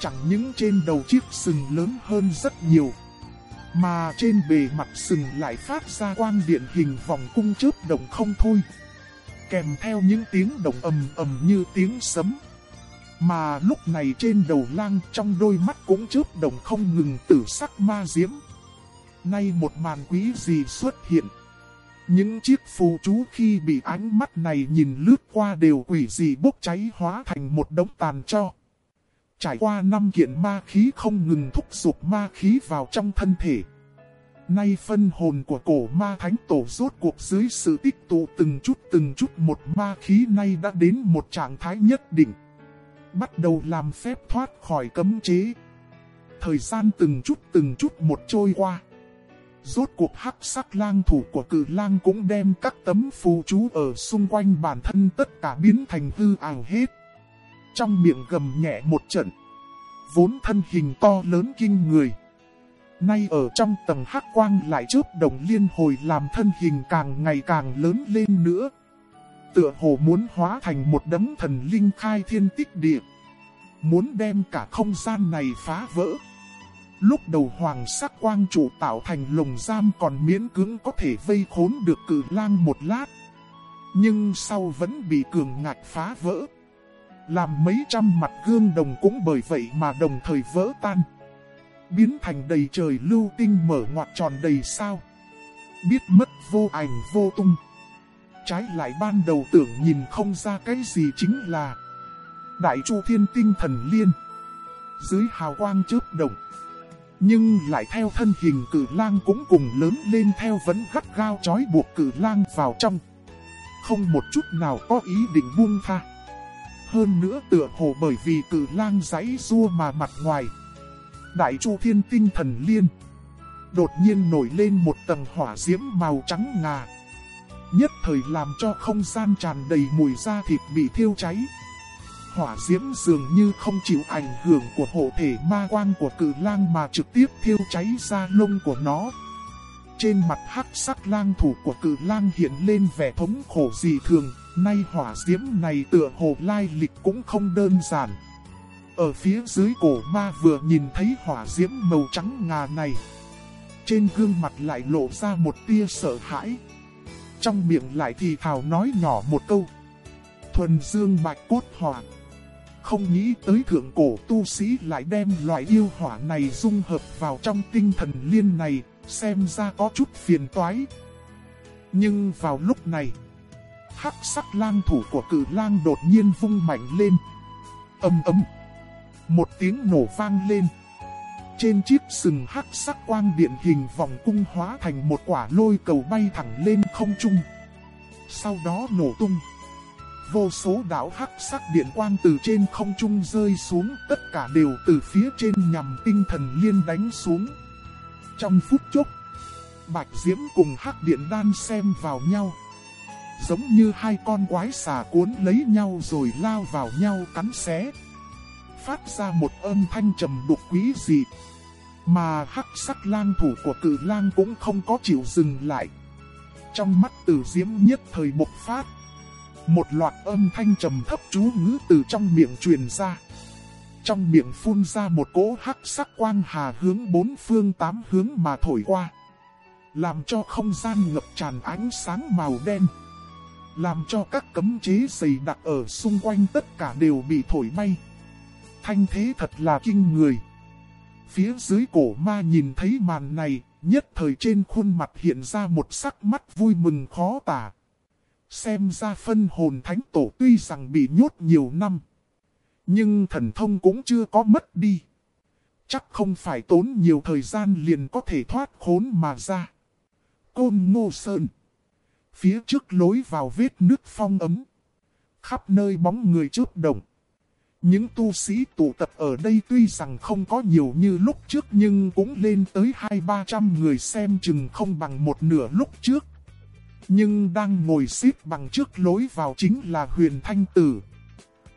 Chẳng những trên đầu chiếc sừng lớn hơn rất nhiều. Mà trên bề mặt sừng lại phát ra quang điện hình vòng cung chớp động không thôi. Kèm theo những tiếng động ầm ầm như tiếng sấm. Mà lúc này trên đầu lang trong đôi mắt cũng chớp động không ngừng, tử sắc ma diễm. Nay một màn quý gì xuất hiện. Những chiếc phù chú khi bị ánh mắt này nhìn lướt qua đều quỷ gì bốc cháy hóa thành một đống tàn cho. Trải qua năm kiện ma khí không ngừng thúc giục ma khí vào trong thân thể. Nay phân hồn của cổ ma thánh tổ rốt cuộc dưới sự tích tụ từng chút từng chút một ma khí nay đã đến một trạng thái nhất định. Bắt đầu làm phép thoát khỏi cấm chế. Thời gian từng chút từng chút một trôi qua. Rốt cuộc hắc sắc lang thủ của cử lang cũng đem các tấm phù chú ở xung quanh bản thân tất cả biến thành hư ảo hết. Trong miệng gầm nhẹ một trận. Vốn thân hình to lớn kinh người. Nay ở trong tầng hắc quang lại chớp đồng liên hồi làm thân hình càng ngày càng lớn lên nữa. Tựa hồ muốn hóa thành một đấng thần linh khai thiên tích địa. Muốn đem cả không gian này phá vỡ. Lúc đầu hoàng sắc quang trụ tạo thành lồng giam còn miễn cưỡng có thể vây khốn được cử lang một lát. Nhưng sau vẫn bị cường ngạch phá vỡ. Làm mấy trăm mặt gương đồng cũng bởi vậy mà đồng thời vỡ tan. Biến thành đầy trời lưu tinh mở ngoặt tròn đầy sao. Biết mất vô ảnh vô tung. Trái lại ban đầu tưởng nhìn không ra cái gì chính là Đại chu thiên tinh thần liên Dưới hào quang chớp động nhưng lại theo thân hình cử lang cũng cùng lớn lên theo vẫn gắt gao chói buộc cử lang vào trong. Không một chút nào có ý định buông tha. Hơn nữa tựa hồ bởi vì cử lang giấy rua mà mặt ngoài. Đại chu thiên tinh thần liên Đột nhiên nổi lên một tầng hỏa diễm màu trắng ngà. Nhất thời làm cho không gian tràn đầy mùi da thịt bị thiêu cháy hỏa diễm dường như không chịu ảnh hưởng của hộ thể ma quang của cử lang mà trực tiếp thiêu cháy ra lông của nó. Trên mặt hắc sắc lang thủ của cử lang hiện lên vẻ thống khổ dị thường, nay hỏa diễm này tựa hồ lai lịch cũng không đơn giản. Ở phía dưới cổ ma vừa nhìn thấy hỏa diễm màu trắng ngà này. Trên gương mặt lại lộ ra một tia sợ hãi. Trong miệng lại thì thào nói nhỏ một câu. Thuần dương bạch cốt hỏa. Không nghĩ tới thượng cổ tu sĩ lại đem loại yêu hỏa này dung hợp vào trong tinh thần liên này, xem ra có chút phiền toái. Nhưng vào lúc này, hắc sắc lang thủ của cử lang đột nhiên vung mạnh lên. Âm ấm. Một tiếng nổ vang lên. Trên chiếc sừng hắc sắc quang điện hình vòng cung hóa thành một quả lôi cầu bay thẳng lên không trung. Sau đó nổ tung. Vô số đảo hắc sắc điện quang từ trên không trung rơi xuống, tất cả đều từ phía trên nhằm tinh thần liên đánh xuống. Trong phút chốc, Bạch Diễm cùng hắc điện đan xem vào nhau. Giống như hai con quái xà cuốn lấy nhau rồi lao vào nhau cắn xé. Phát ra một âm thanh trầm đục quý dị. Mà hắc sắc lang thủ của cử lang cũng không có chịu dừng lại. Trong mắt tử diễm nhất thời bộc phát. Một loạt âm thanh trầm thấp chú ngữ từ trong miệng truyền ra. Trong miệng phun ra một cỗ hắc sắc quang hà hướng bốn phương tám hướng mà thổi qua. Làm cho không gian ngập tràn ánh sáng màu đen. Làm cho các cấm chế dày đặc ở xung quanh tất cả đều bị thổi bay. Thanh thế thật là kinh người. Phía dưới cổ ma nhìn thấy màn này, nhất thời trên khuôn mặt hiện ra một sắc mắt vui mừng khó tả. Xem ra phân hồn thánh tổ tuy rằng bị nhốt nhiều năm. Nhưng thần thông cũng chưa có mất đi. Chắc không phải tốn nhiều thời gian liền có thể thoát khốn mà ra. Côn Ngô Sơn. Phía trước lối vào vết nước phong ấm. Khắp nơi bóng người chớp động. Những tu sĩ tụ tập ở đây tuy rằng không có nhiều như lúc trước nhưng cũng lên tới hai ba trăm người xem chừng không bằng một nửa lúc trước. Nhưng đang ngồi xếp bằng trước lối vào chính là huyền thanh tử.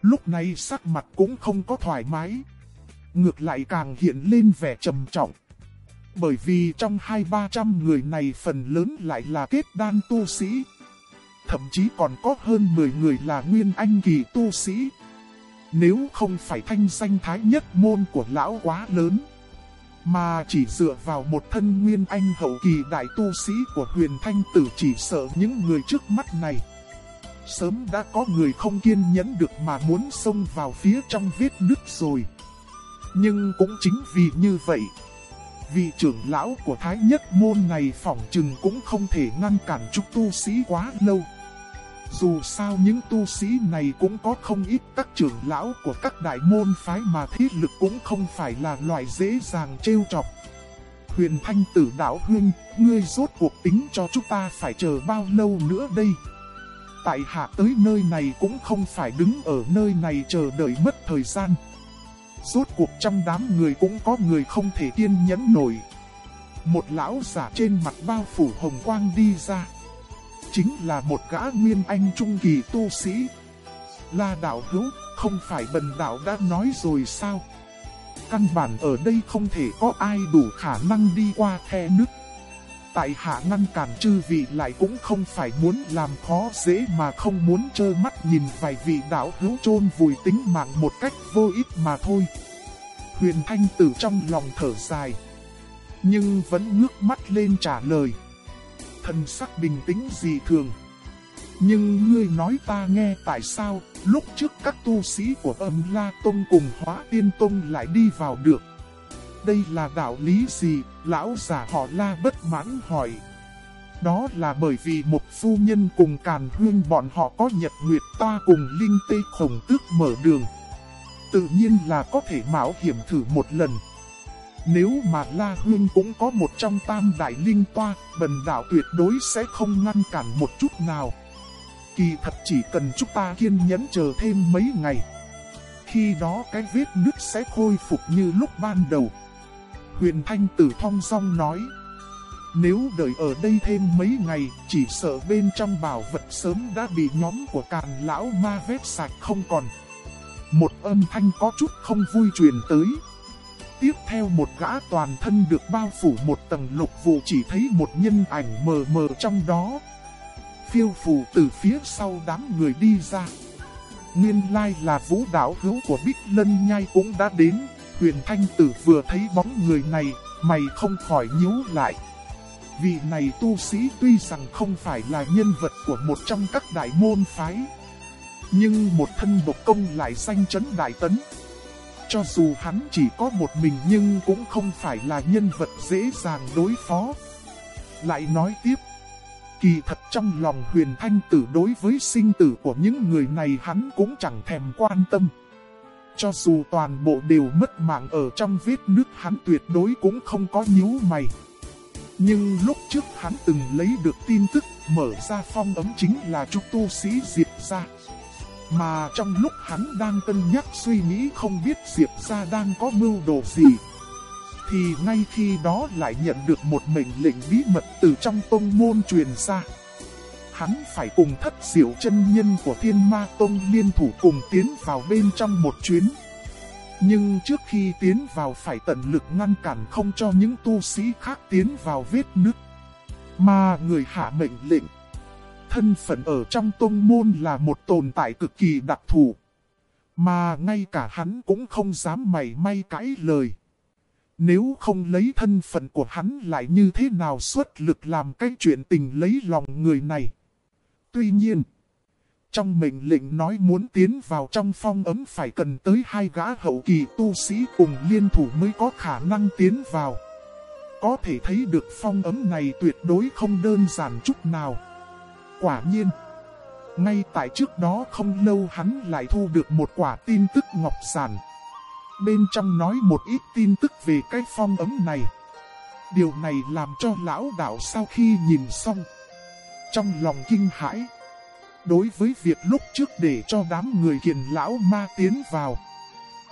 Lúc này sắc mặt cũng không có thoải mái. Ngược lại càng hiện lên vẻ trầm trọng. Bởi vì trong hai ba trăm người này phần lớn lại là kết đan tu sĩ. Thậm chí còn có hơn 10 người là nguyên anh kỳ tu sĩ. Nếu không phải thanh danh thái nhất môn của lão quá lớn. Mà chỉ dựa vào một thân nguyên anh hậu kỳ đại tu sĩ của huyền thanh tử chỉ sợ những người trước mắt này. Sớm đã có người không kiên nhẫn được mà muốn xông vào phía trong vết nứt rồi. Nhưng cũng chính vì như vậy, vị trưởng lão của Thái Nhất Môn này phỏng chừng cũng không thể ngăn cản trúc tu sĩ quá lâu. Dù sao những tu sĩ này cũng có không ít các trưởng lão của các đại môn phái mà thế lực cũng không phải là loại dễ dàng trêu chọc. Huyền thanh tử đạo hương, ngươi rốt cuộc tính cho chúng ta phải chờ bao lâu nữa đây? Tại hạ tới nơi này cũng không phải đứng ở nơi này chờ đợi mất thời gian. Rốt cuộc trong đám người cũng có người không thể kiên nhẫn nổi. Một lão giả trên mặt bao phủ hồng quang đi ra. Chính là một gã nguyên anh trung kỳ tu sĩ. La đạo hữu, không phải bần đạo đã nói rồi sao? Căn bản ở đây không thể có ai đủ khả năng đi qua khe nước. Tại hạ ngăn cản chư vị lại cũng không phải muốn làm khó dễ mà không muốn trơ mắt nhìn vài vị đạo hữu chôn vùi tính mạng một cách vô ích mà thôi. Huyền Thanh Tử trong lòng thở dài, nhưng vẫn ngước mắt lên trả lời. Thần sắc bình tĩnh gì thường. Nhưng ngươi nói ta nghe tại sao, lúc trước các tu sĩ của âm La Tông cùng Hóa Tiên Tông lại đi vào được. Đây là đạo lý gì? Lão giả họ La bất mãn hỏi. Đó là bởi vì một phu nhân cùng càn huyên bọn họ có nhật nguyệt ta cùng linh tê khổng tước mở đường. Tự nhiên là có thể mạo hiểm thử một lần. Nếu mà La Hương cũng có một trong tam đại linh toa, bần đạo tuyệt đối sẽ không ngăn cản một chút nào. Kỳ thật chỉ cần chúng ta kiên nhẫn chờ thêm mấy ngày. Khi đó cái vết nứt sẽ khôi phục như lúc ban đầu. Huyền Thanh Tử thong song nói. Nếu đợi ở đây thêm mấy ngày, chỉ sợ bên trong bảo vật sớm đã bị nhóm của càn lão ma vết sạch không còn. Một âm thanh có chút không vui truyền tới. Tiếp theo một gã toàn thân được bao phủ một tầng lục vụ chỉ thấy một nhân ảnh mờ mờ trong đó. Phiêu phù từ phía sau đám người đi ra. Nguyên lai là vũ đạo hữu của Bích Lân Nhai cũng đã đến. Huyền Thanh Tử vừa thấy bóng người này, mày không khỏi nhíu lại. Vị này tu sĩ tuy rằng không phải là nhân vật của một trong các đại môn phái. Nhưng một thân độc công lại danh chấn đại tấn. Cho dù hắn chỉ có một mình nhưng cũng không phải là nhân vật dễ dàng đối phó. Lại nói tiếp. Kỳ thật trong lòng huyền thanh tử đối với sinh tử của những người này hắn cũng chẳng thèm quan tâm. Cho dù toàn bộ đều mất mạng ở trong vết nước hắn tuyệt đối cũng không có nhíu mày. Nhưng lúc trước hắn từng lấy được tin tức mở ra phong ấm chính là trúc tu sĩ Diệp ra. Mà trong lúc hắn đang cân nhắc suy nghĩ không biết Diệp ra đang có mưu đồ gì. Thì ngay khi đó lại nhận được một mệnh lệnh bí mật từ trong tông môn truyền ra. Hắn phải cùng thất diệu chân nhân của thiên ma tông liên thủ cùng tiến vào bên trong một chuyến. Nhưng trước khi tiến vào phải tận lực ngăn cản không cho những tu sĩ khác tiến vào vết nứt. Mà người hạ mệnh lệnh thân phận ở trong tông môn là một tồn tại cực kỳ đặc thù. Mà ngay cả hắn cũng không dám mảy may cãi lời. Nếu không lấy thân phận của hắn lại như thế nào xuất lực làm cái chuyện tình lấy lòng người này. Tuy nhiên, trong mệnh lệnh nói muốn tiến vào trong phong ấm phải cần tới hai gã hậu kỳ tu sĩ cùng liên thủ mới có khả năng tiến vào. Có thể thấy được phong ấm này tuyệt đối không đơn giản chút nào. Quả nhiên, ngay tại trước đó không lâu hắn lại thu được một quả tin tức ngọc sản. Bên trong nói một ít tin tức về cái phong ấm này. Điều này làm cho lão đạo sau khi nhìn xong, trong lòng kinh hãi. Đối với việc lúc trước để cho đám người kiền lão ma tiến vào,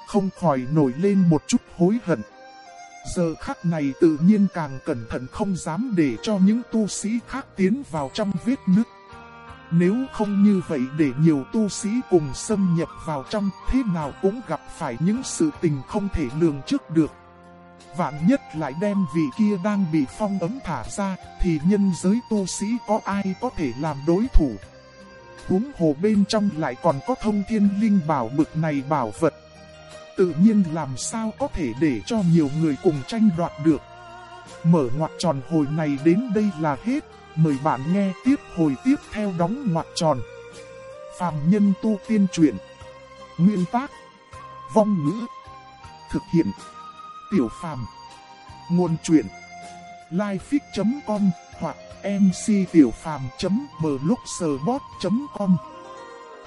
không khỏi nổi lên một chút hối hận. Giờ khắc này tự nhiên càng cẩn thận không dám để cho những tu sĩ khác tiến vào trong vết nước nếu không như vậy để nhiều tu sĩ cùng xâm nhập vào trong, thế nào cũng gặp phải những sự tình không thể lường trước được. Vạn nhất lại đem vị kia đang bị phong ấm thả ra, thì nhân giới tu sĩ có ai có thể làm đối thủ. Húng hồ bên trong lại còn có thông thiên linh bảo bực này bảo vật. Tự nhiên làm sao có thể để cho nhiều người cùng tranh đoạt được. Mở ngoặt tròn hồi này đến đây là hết. Mời bạn nghe tiếp hồi tiếp theo đóng ngoặc tròn. Phạm nhân tu tiên truyện. Nguyên tác. Vong ngữ. Thực hiện. Tiểu phàm. Nguồn truyện. Lifefix.com hoặc mctiểupham.blogspot.com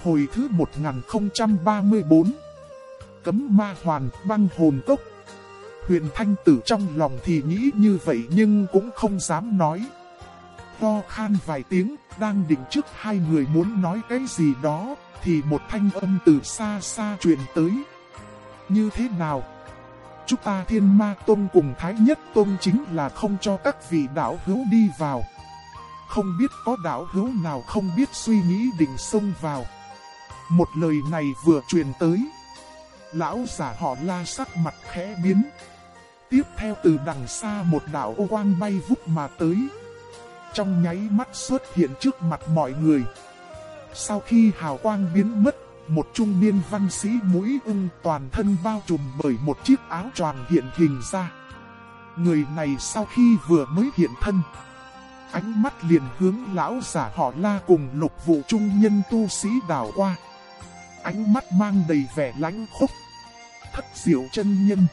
Hồi thứ 1034 Cấm ma hoàn băng hồn cốc Huyền Thanh Tử trong lòng thì nghĩ như vậy nhưng cũng không dám nói. Ho khan vài tiếng, đang định trước hai người muốn nói cái gì đó, thì một thanh âm từ xa xa truyền tới. Như thế nào? Chúng ta thiên ma tôn cùng thái nhất tôn chính là không cho các vị đạo hữu đi vào. Không biết có đạo hữu nào không biết suy nghĩ định xông vào. Một lời này vừa truyền tới. Lão giả họ la sắc mặt khẽ biến. Tiếp theo từ đằng xa một đạo ô quang bay vút mà tới. Trong nháy mắt xuất hiện trước mặt mọi người. Sau khi hào quang biến mất, một trung niên văn sĩ mũi ưng toàn thân bao trùm bởi một chiếc áo choàng hiện hình ra. Người này sau khi vừa mới hiện thân, ánh mắt liền hướng lão giả họ la cùng lục vụ trung nhân tu sĩ đảo qua. Ánh mắt mang đầy vẻ lãnh khúc, thất diệu chân nhân.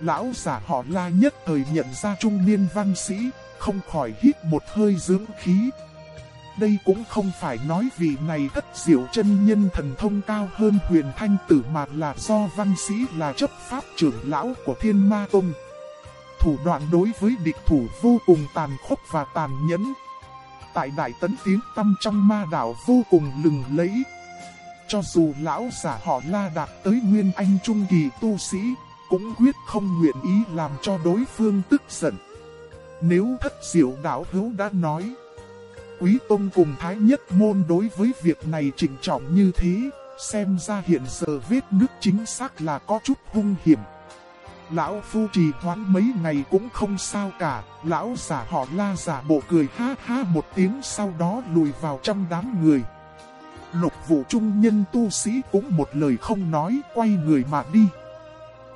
Lão giả họ la nhất thời nhận ra trung niên văn sĩ, không khỏi hít một hơi dưỡng khí. Đây cũng không phải nói vì này thất diệu chân nhân thần thông cao hơn huyền thanh tử mà là do văn sĩ là chấp pháp trưởng lão của thiên ma tông. Thủ đoạn đối với địch thủ vô cùng tàn khốc và tàn nhẫn. Tại đại tấn tiếng tâm trong ma đảo vô cùng lừng lẫy. Cho dù lão giả họ la đạt tới nguyên anh trung kỳ tu sĩ, cũng quyết không nguyện ý làm cho đối phương tức giận. Nếu thất diệu đạo hữu đã nói, Quý Tông cùng Thái Nhất Môn đối với việc này trịnh trọng như thế, xem ra hiện giờ vết nước chính xác là có chút hung hiểm. Lão Phu trì hoãn mấy ngày cũng không sao cả, lão giả họ la giả bộ cười ha ha một tiếng sau đó lùi vào trong đám người. Lục vụ trung nhân tu sĩ cũng một lời không nói, quay người mà đi.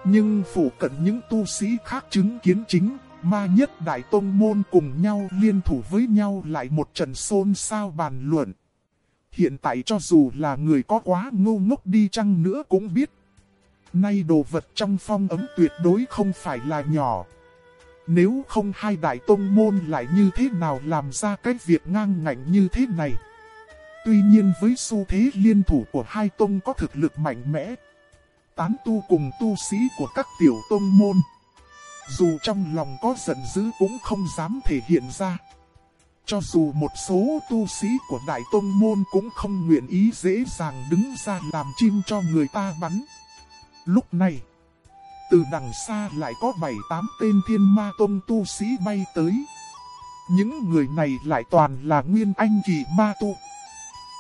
Nhưng phủ cận những tu sĩ khác chứng kiến chính, ma nhất đại tông môn cùng nhau liên thủ với nhau lại một trận xôn xao bàn luận. Hiện tại cho dù là người có quá ngu ngốc đi chăng nữa cũng biết. Nay đồ vật trong phong ấm tuyệt đối không phải là nhỏ. Nếu không hai đại tông môn lại như thế nào làm ra cái việc ngang ngạnh như thế này. Tuy nhiên với xu thế liên thủ của hai tông có thực lực mạnh mẽ. Tán tu cùng tu sĩ của các tiểu tông môn dù trong lòng có giận dữ cũng không dám thể hiện ra. Cho dù một số tu sĩ của Đại Tông Môn cũng không nguyện ý dễ dàng đứng ra làm chim cho người ta bắn. Lúc này, từ đằng xa lại có 7-8 tên thiên ma tông tu sĩ bay tới. Những người này lại toàn là nguyên anh kỳ ma tu.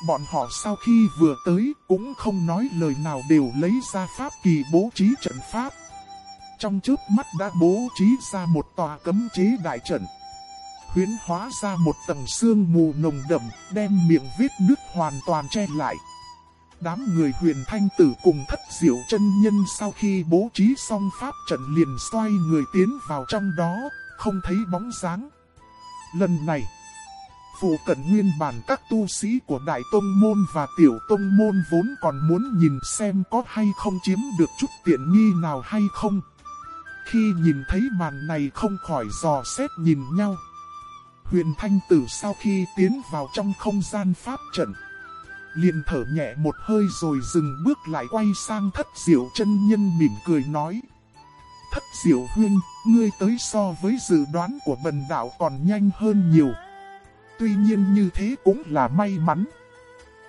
Bọn họ sau khi vừa tới cũng không nói lời nào đều lấy ra pháp kỳ bố trí trận pháp trong trước mắt đã bố trí ra một tòa cấm chế đại trận. Huyến hóa ra một tầng sương mù nồng đậm, đem miệng vết nước hoàn toàn che lại. Đám người huyền thanh tử cùng thất diệu chân nhân sau khi bố trí xong pháp trận liền xoay người tiến vào trong đó, không thấy bóng dáng. Lần này, phụ cận nguyên bản các tu sĩ của Đại Tông Môn và Tiểu Tông Môn vốn còn muốn nhìn xem có hay không chiếm được chút tiện nghi nào hay không. Khi nhìn thấy màn này không khỏi dò xét nhìn nhau. Huyền Thanh Tử sau khi tiến vào trong không gian pháp trận. liền thở nhẹ một hơi rồi dừng bước lại quay sang thất diệu chân nhân mỉm cười nói. Thất diệu huyên, ngươi tới so với dự đoán của bần đạo còn nhanh hơn nhiều. Tuy nhiên như thế cũng là may mắn.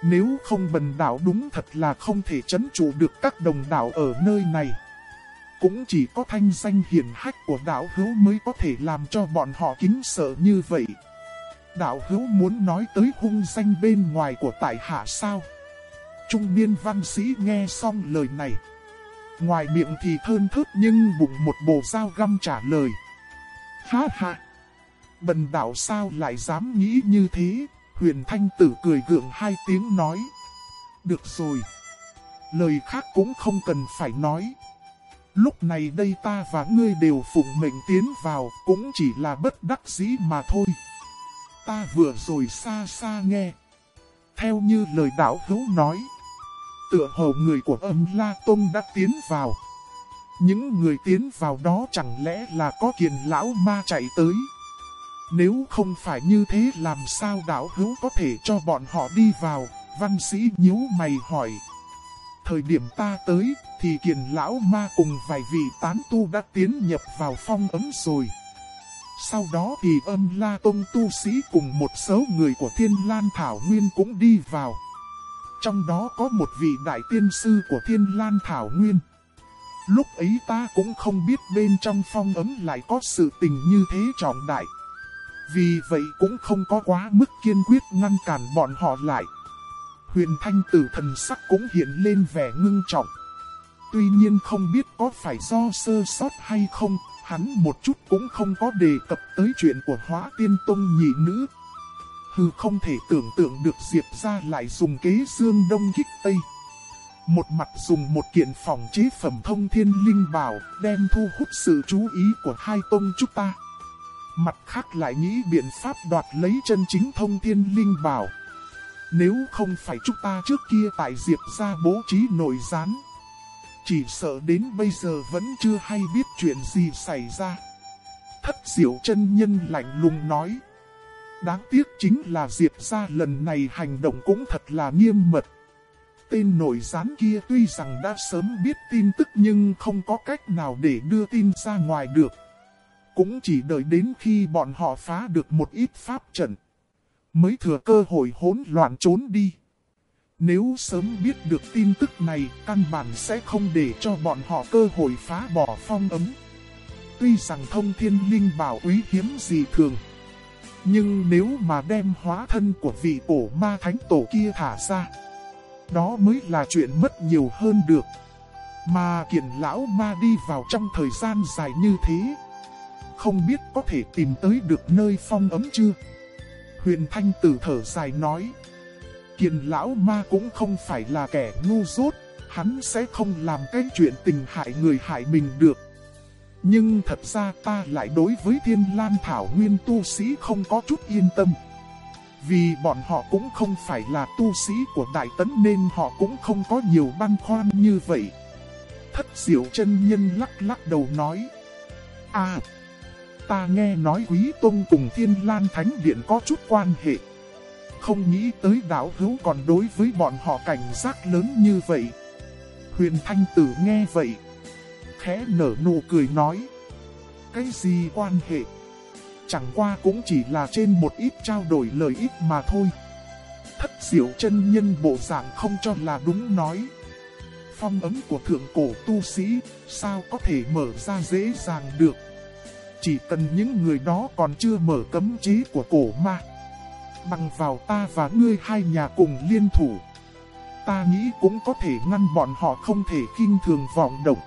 Nếu không bần đạo đúng thật là không thể chấn trụ được các đồng đạo ở nơi này. Cũng chỉ có thanh danh hiển hách của đạo hữu mới có thể làm cho bọn họ kính sợ như vậy. Đạo hữu muốn nói tới hung danh bên ngoài của tại hạ sao? Trung niên văn sĩ nghe xong lời này. Ngoài miệng thì thơn thớt nhưng bụng một bộ dao găm trả lời. Ha ha! Bần đạo sao lại dám nghĩ như thế? Huyền Thanh Tử cười gượng hai tiếng nói. Được rồi. Lời khác cũng không cần phải nói. Lúc này đây ta và ngươi đều phụng mệnh tiến vào, cũng chỉ là bất đắc dĩ mà thôi. Ta vừa rồi xa xa nghe. Theo như lời đạo hữu nói, tựa hồ người của âm La Tông đã tiến vào. Những người tiến vào đó chẳng lẽ là có kiền lão ma chạy tới. Nếu không phải như thế làm sao đạo hữu có thể cho bọn họ đi vào, văn sĩ nhíu mày hỏi. Thời điểm ta tới, thì kiền lão ma cùng vài vị tán tu đã tiến nhập vào phong ấm rồi. Sau đó thì âm la tông tu sĩ cùng một số người của thiên lan thảo nguyên cũng đi vào. Trong đó có một vị đại tiên sư của thiên lan thảo nguyên. Lúc ấy ta cũng không biết bên trong phong ấm lại có sự tình như thế trọng đại. Vì vậy cũng không có quá mức kiên quyết ngăn cản bọn họ lại. Huyền thanh tử thần sắc cũng hiện lên vẻ ngưng trọng. Tuy nhiên không biết có phải do sơ sót hay không, hắn một chút cũng không có đề cập tới chuyện của hóa tiên tông nhị nữ. Hừ không thể tưởng tượng được Diệp ra lại dùng kế dương đông kích tây. Một mặt dùng một kiện phòng chế phẩm thông thiên linh bảo, đem thu hút sự chú ý của hai tông chúng ta. Mặt khác lại nghĩ biện pháp đoạt lấy chân chính thông thiên linh bảo. Nếu không phải chúng ta trước kia tại Diệp ra bố trí nội gián. Chỉ sợ đến bây giờ vẫn chưa hay biết chuyện gì xảy ra. Thất diệu chân nhân lạnh lùng nói. Đáng tiếc chính là Diệp ra lần này hành động cũng thật là nghiêm mật. Tên nội gián kia tuy rằng đã sớm biết tin tức nhưng không có cách nào để đưa tin ra ngoài được. Cũng chỉ đợi đến khi bọn họ phá được một ít pháp trận. Mới thừa cơ hội hỗn loạn trốn đi. Nếu sớm biết được tin tức này, căn bản sẽ không để cho bọn họ cơ hội phá bỏ phong ấm. Tuy rằng thông thiên linh bảo quý hiếm gì thường. Nhưng nếu mà đem hóa thân của vị cổ ma thánh tổ kia thả ra, đó mới là chuyện mất nhiều hơn được. Mà kiện lão ma đi vào trong thời gian dài như thế, không biết có thể tìm tới được nơi phong ấm chưa? Huyền Thanh tử thở dài nói. Kiền lão ma cũng không phải là kẻ ngu dốt, hắn sẽ không làm cái chuyện tình hại người hại mình được. Nhưng thật ra ta lại đối với thiên lan thảo nguyên tu sĩ không có chút yên tâm. Vì bọn họ cũng không phải là tu sĩ của Đại Tấn nên họ cũng không có nhiều băn khoăn như vậy. Thất diệu chân nhân lắc lắc đầu nói. À, ta nghe nói quý tông cùng thiên lan thánh điện có chút quan hệ. Không nghĩ tới đảo hữu còn đối với bọn họ cảnh giác lớn như vậy. Huyền Thanh Tử nghe vậy. Khẽ nở nụ cười nói. Cái gì quan hệ? Chẳng qua cũng chỉ là trên một ít trao đổi lợi ích mà thôi. Thất diệu chân nhân bộ dạng không cho là đúng nói. Phong ấm của thượng cổ tu sĩ, sao có thể mở ra dễ dàng được. Chỉ cần những người đó còn chưa mở cấm chế của cổ ma. Bằng vào ta và ngươi hai nhà cùng liên thủ. Ta nghĩ cũng có thể ngăn bọn họ không thể kinh thường vọng động.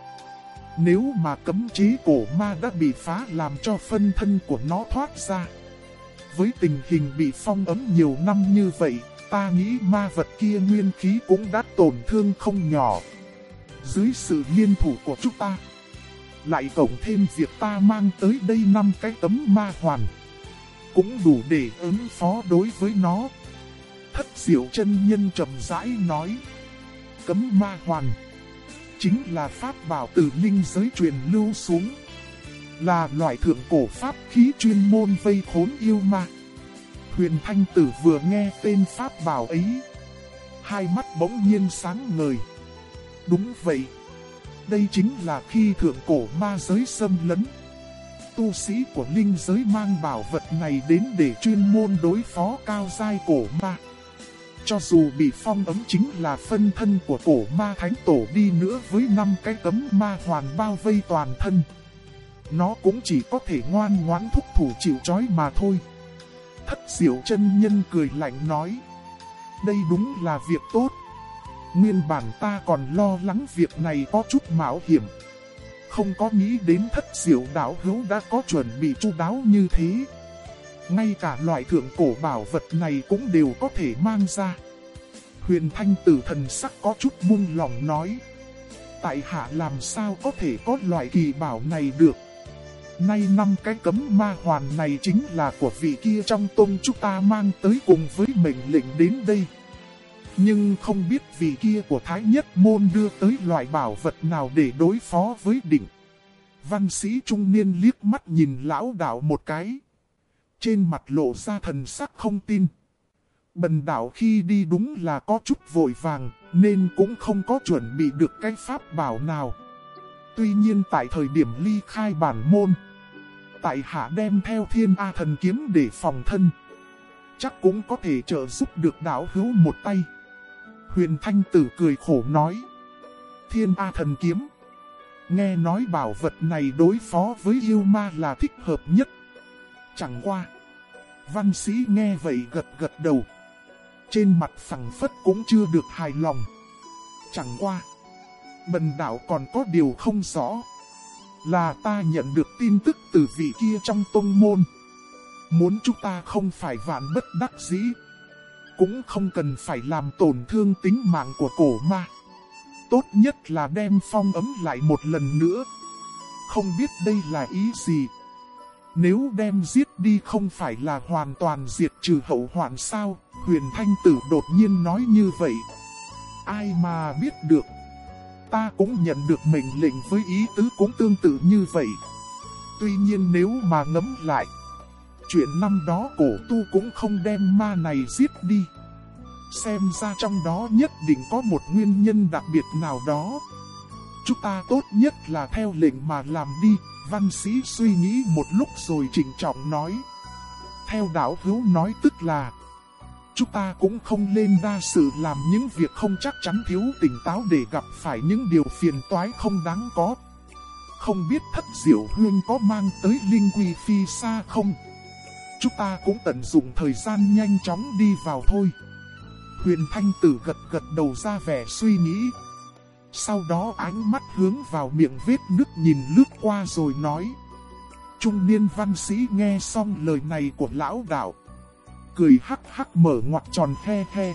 Nếu mà cấm chế cổ ma đã bị phá làm cho phân thân của nó thoát ra. Với tình hình bị phong ấm nhiều năm như vậy, ta nghĩ ma vật kia nguyên khí cũng đã tổn thương không nhỏ. Dưới sự liên thủ của chúng ta, lại cộng thêm việc ta mang tới đây năm cái tấm ma hoàn. Cũng đủ để ứng phó đối với nó. Thất diệu chân nhân trầm rãi nói. Cấm ma hoàn. Chính là pháp bảo từ linh giới truyền lưu xuống. Là loại thượng cổ pháp khí chuyên môn vây khốn yêu ma. Huyền Thanh Tử vừa nghe tên pháp bảo ấy. Hai mắt bỗng nhiên sáng ngời. Đúng vậy. Đây chính là khi thượng cổ ma giới xâm lấn. Tu sĩ của linh giới mang bảo vật này đến để chuyên môn đối phó cao giai cổ ma. Cho dù bị phong ấm chính là phân thân của cổ ma thánh tổ đi nữa với năm cái cấm ma hoàn bao vây toàn thân. Nó cũng chỉ có thể ngoan ngoãn thúc thủ chịu chói mà thôi. Thất diệu chân nhân cười lạnh nói. Đây đúng là việc tốt. Nguyên bản ta còn lo lắng việc này có chút mạo hiểm. Không có nghĩ đến thất diệu đảo hữu đã có chuẩn bị chu đáo như thế. Ngay cả loại thượng cổ bảo vật này cũng đều có thể mang ra. Huyền thanh tử thần sắc có chút buông lòng nói. Tại hạ làm sao có thể có loại kỳ bảo này được. Nay năm cái cấm ma hoàn này chính là của vị kia trong tôn chúng ta mang tới cùng với mệnh lệnh đến đây. Nhưng không biết vị kia của Thái Nhất Môn đưa tới loại bảo vật nào để đối phó với đỉnh Văn sĩ trung niên liếc mắt nhìn lão đạo một cái. Trên mặt lộ ra thần sắc không tin. Bần đạo khi đi đúng là có chút vội vàng, nên cũng không có chuẩn bị được cái pháp bảo nào. Tuy nhiên tại thời điểm ly khai bản môn, tại hạ đem theo thiên A thần kiếm để phòng thân. Chắc cũng có thể trợ giúp được đạo hữu một tay. Huyền Thanh Tử cười khổ nói. Thiên A thần kiếm. Nghe nói bảo vật này đối phó với yêu ma là thích hợp nhất. Chẳng qua. Văn sĩ nghe vậy gật gật đầu. Trên mặt phẳng phất cũng chưa được hài lòng. Chẳng qua. Bần đạo còn có điều không rõ. Là ta nhận được tin tức từ vị kia trong tông môn. Muốn chúng ta không phải vạn bất đắc dĩ. Cũng không cần phải làm tổn thương tính mạng của cổ ma. Tốt nhất là đem phong ấm lại một lần nữa. Không biết đây là ý gì. Nếu đem giết đi không phải là hoàn toàn diệt trừ hậu hoạn sao, huyền thanh tử đột nhiên nói như vậy. Ai mà biết được. Ta cũng nhận được mệnh lệnh với ý tứ cũng tương tự như vậy. Tuy nhiên nếu mà ngấm lại, chuyện năm đó cổ tu cũng không đem ma này giết đi. Xem ra trong đó nhất định có một nguyên nhân đặc biệt nào đó. Chúng ta tốt nhất là theo lệnh mà làm đi, văn sĩ suy nghĩ một lúc rồi trình trọng nói. Theo đạo hữu nói tức là, chúng ta cũng không lên đa sự làm những việc không chắc chắn thiếu tỉnh táo để gặp phải những điều phiền toái không đáng có. Không biết thất diệu hương có mang tới linh quy phi xa không? Chúng ta cũng tận dụng thời gian nhanh chóng đi vào thôi. Huyền Thanh Tử gật gật đầu ra vẻ suy nghĩ. Sau đó ánh mắt hướng vào miệng vết nước nhìn lướt qua rồi nói. Trung niên văn sĩ nghe xong lời này của lão đạo. Cười hắc hắc mở ngoặt tròn he he.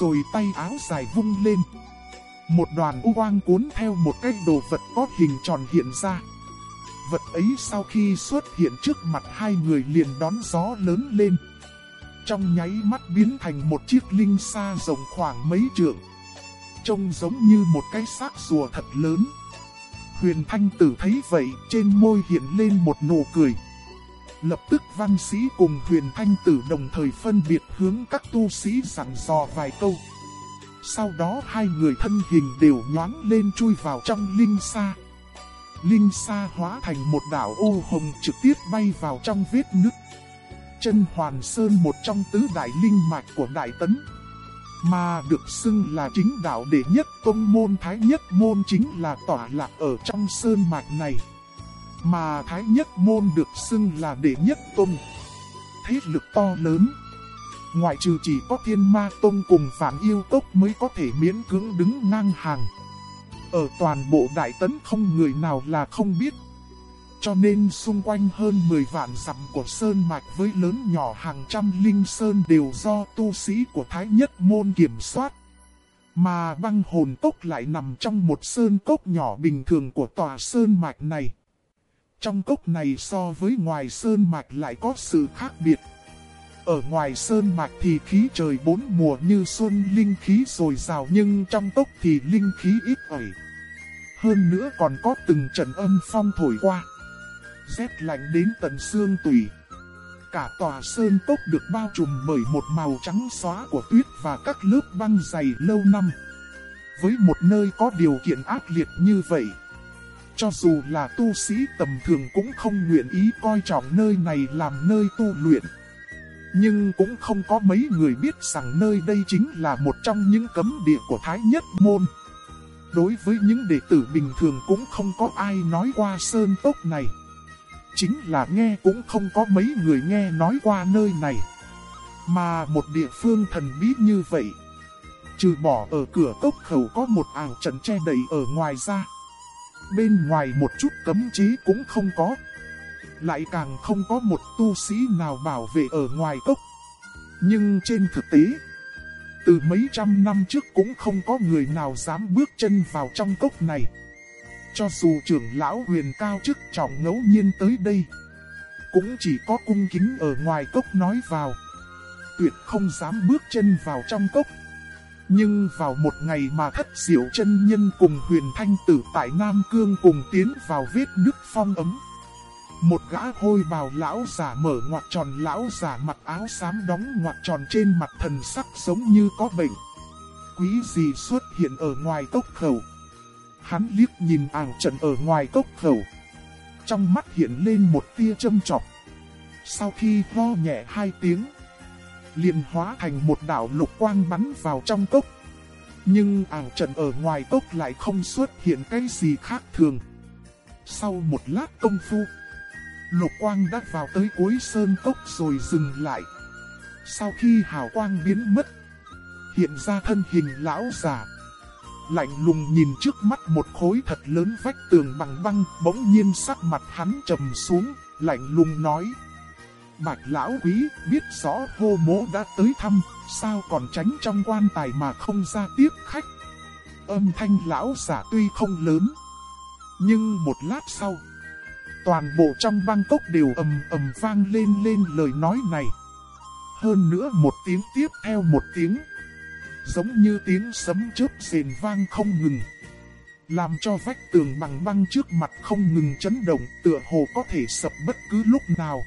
Rồi tay áo dài vung lên. Một đoàn u quang cuốn theo một cái đồ vật có hình tròn hiện ra. Vật ấy sau khi xuất hiện trước mặt hai người liền đón gió lớn lên trong nháy mắt biến thành một chiếc linh xa rộng khoảng mấy trượng. Trông giống như một cái xác rùa thật lớn. Huyền Thanh Tử thấy vậy, trên môi hiện lên một nụ cười. Lập tức văn sĩ cùng huyền thanh tử đồng thời phân biệt hướng các tu sĩ sẵn dò vài câu. Sau đó hai người thân hình đều nhoáng lên chui vào trong linh xa Linh sa hóa thành một đảo ô hồng trực tiếp bay vào trong vết nứt chân Hoàn Sơn một trong tứ đại linh mạch của Đại Tấn. Mà được xưng là chính đạo đệ nhất công môn Thái Nhất Môn chính là tỏa lạc ở trong Sơn mạch này. Mà Thái Nhất Môn được xưng là đệ nhất công. Thế lực to lớn. Ngoại trừ chỉ có thiên ma tông cùng phản yêu tốc mới có thể miễn cưỡng đứng ngang hàng. Ở toàn bộ Đại Tấn không người nào là không biết cho nên xung quanh hơn 10 vạn dặm của Sơn Mạch với lớn nhỏ hàng trăm linh sơn đều do tu sĩ của Thái Nhất Môn kiểm soát. Mà băng hồn cốc lại nằm trong một sơn cốc nhỏ bình thường của tòa Sơn Mạch này. Trong cốc này so với ngoài Sơn Mạch lại có sự khác biệt. Ở ngoài Sơn Mạch thì khí trời bốn mùa như xuân linh khí rồi rào nhưng trong tốc thì linh khí ít ỏi. Hơn nữa còn có từng trận âm phong thổi qua rét lạnh đến tận xương tủy. Cả tòa sơn tốc được bao trùm bởi một màu trắng xóa của tuyết và các lớp băng dày lâu năm. Với một nơi có điều kiện ác liệt như vậy, cho dù là tu sĩ tầm thường cũng không nguyện ý coi trọng nơi này làm nơi tu luyện. Nhưng cũng không có mấy người biết rằng nơi đây chính là một trong những cấm địa của Thái Nhất Môn. Đối với những đệ tử bình thường cũng không có ai nói qua sơn tốc này chính là nghe cũng không có mấy người nghe nói qua nơi này. Mà một địa phương thần bí như vậy, trừ bỏ ở cửa cốc khẩu có một ảo trận che đầy ở ngoài ra. Bên ngoài một chút cấm chế cũng không có. Lại càng không có một tu sĩ nào bảo vệ ở ngoài cốc. Nhưng trên thực tế, từ mấy trăm năm trước cũng không có người nào dám bước chân vào trong cốc này. Cho dù trưởng lão huyền cao chức trọng ngẫu nhiên tới đây, cũng chỉ có cung kính ở ngoài cốc nói vào. Tuyệt không dám bước chân vào trong cốc. Nhưng vào một ngày mà thất diệu chân nhân cùng huyền thanh tử tại Nam Cương cùng tiến vào vết nước phong ấm. Một gã hôi bào lão giả mở ngoặt tròn lão giả mặc áo xám đóng ngoặt tròn trên mặt thần sắc giống như có bệnh. Quý gì xuất hiện ở ngoài cốc khẩu. Hắn liếc nhìn ảng trận ở ngoài cốc khẩu. Trong mắt hiện lên một tia châm trọc. Sau khi ho nhẹ hai tiếng, liền hóa thành một đảo lục quang bắn vào trong cốc. Nhưng ảng trận ở ngoài cốc lại không xuất hiện cái gì khác thường. Sau một lát công phu, lục quang đã vào tới cuối sơn cốc rồi dừng lại. Sau khi hào quang biến mất, hiện ra thân hình lão già. Lạnh lùng nhìn trước mắt một khối thật lớn vách tường bằng băng, bỗng nhiên sắc mặt hắn trầm xuống, lạnh lùng nói. Bạch lão quý biết rõ hô mỗ đã tới thăm, sao còn tránh trong quan tài mà không ra tiếp khách. Âm thanh lão giả tuy không lớn, nhưng một lát sau, toàn bộ trong băng cốc đều ầm ầm vang lên lên lời nói này. Hơn nữa một tiếng tiếp theo một tiếng, giống như tiếng sấm chớp rền vang không ngừng. Làm cho vách tường bằng băng trước mặt không ngừng chấn động tựa hồ có thể sập bất cứ lúc nào.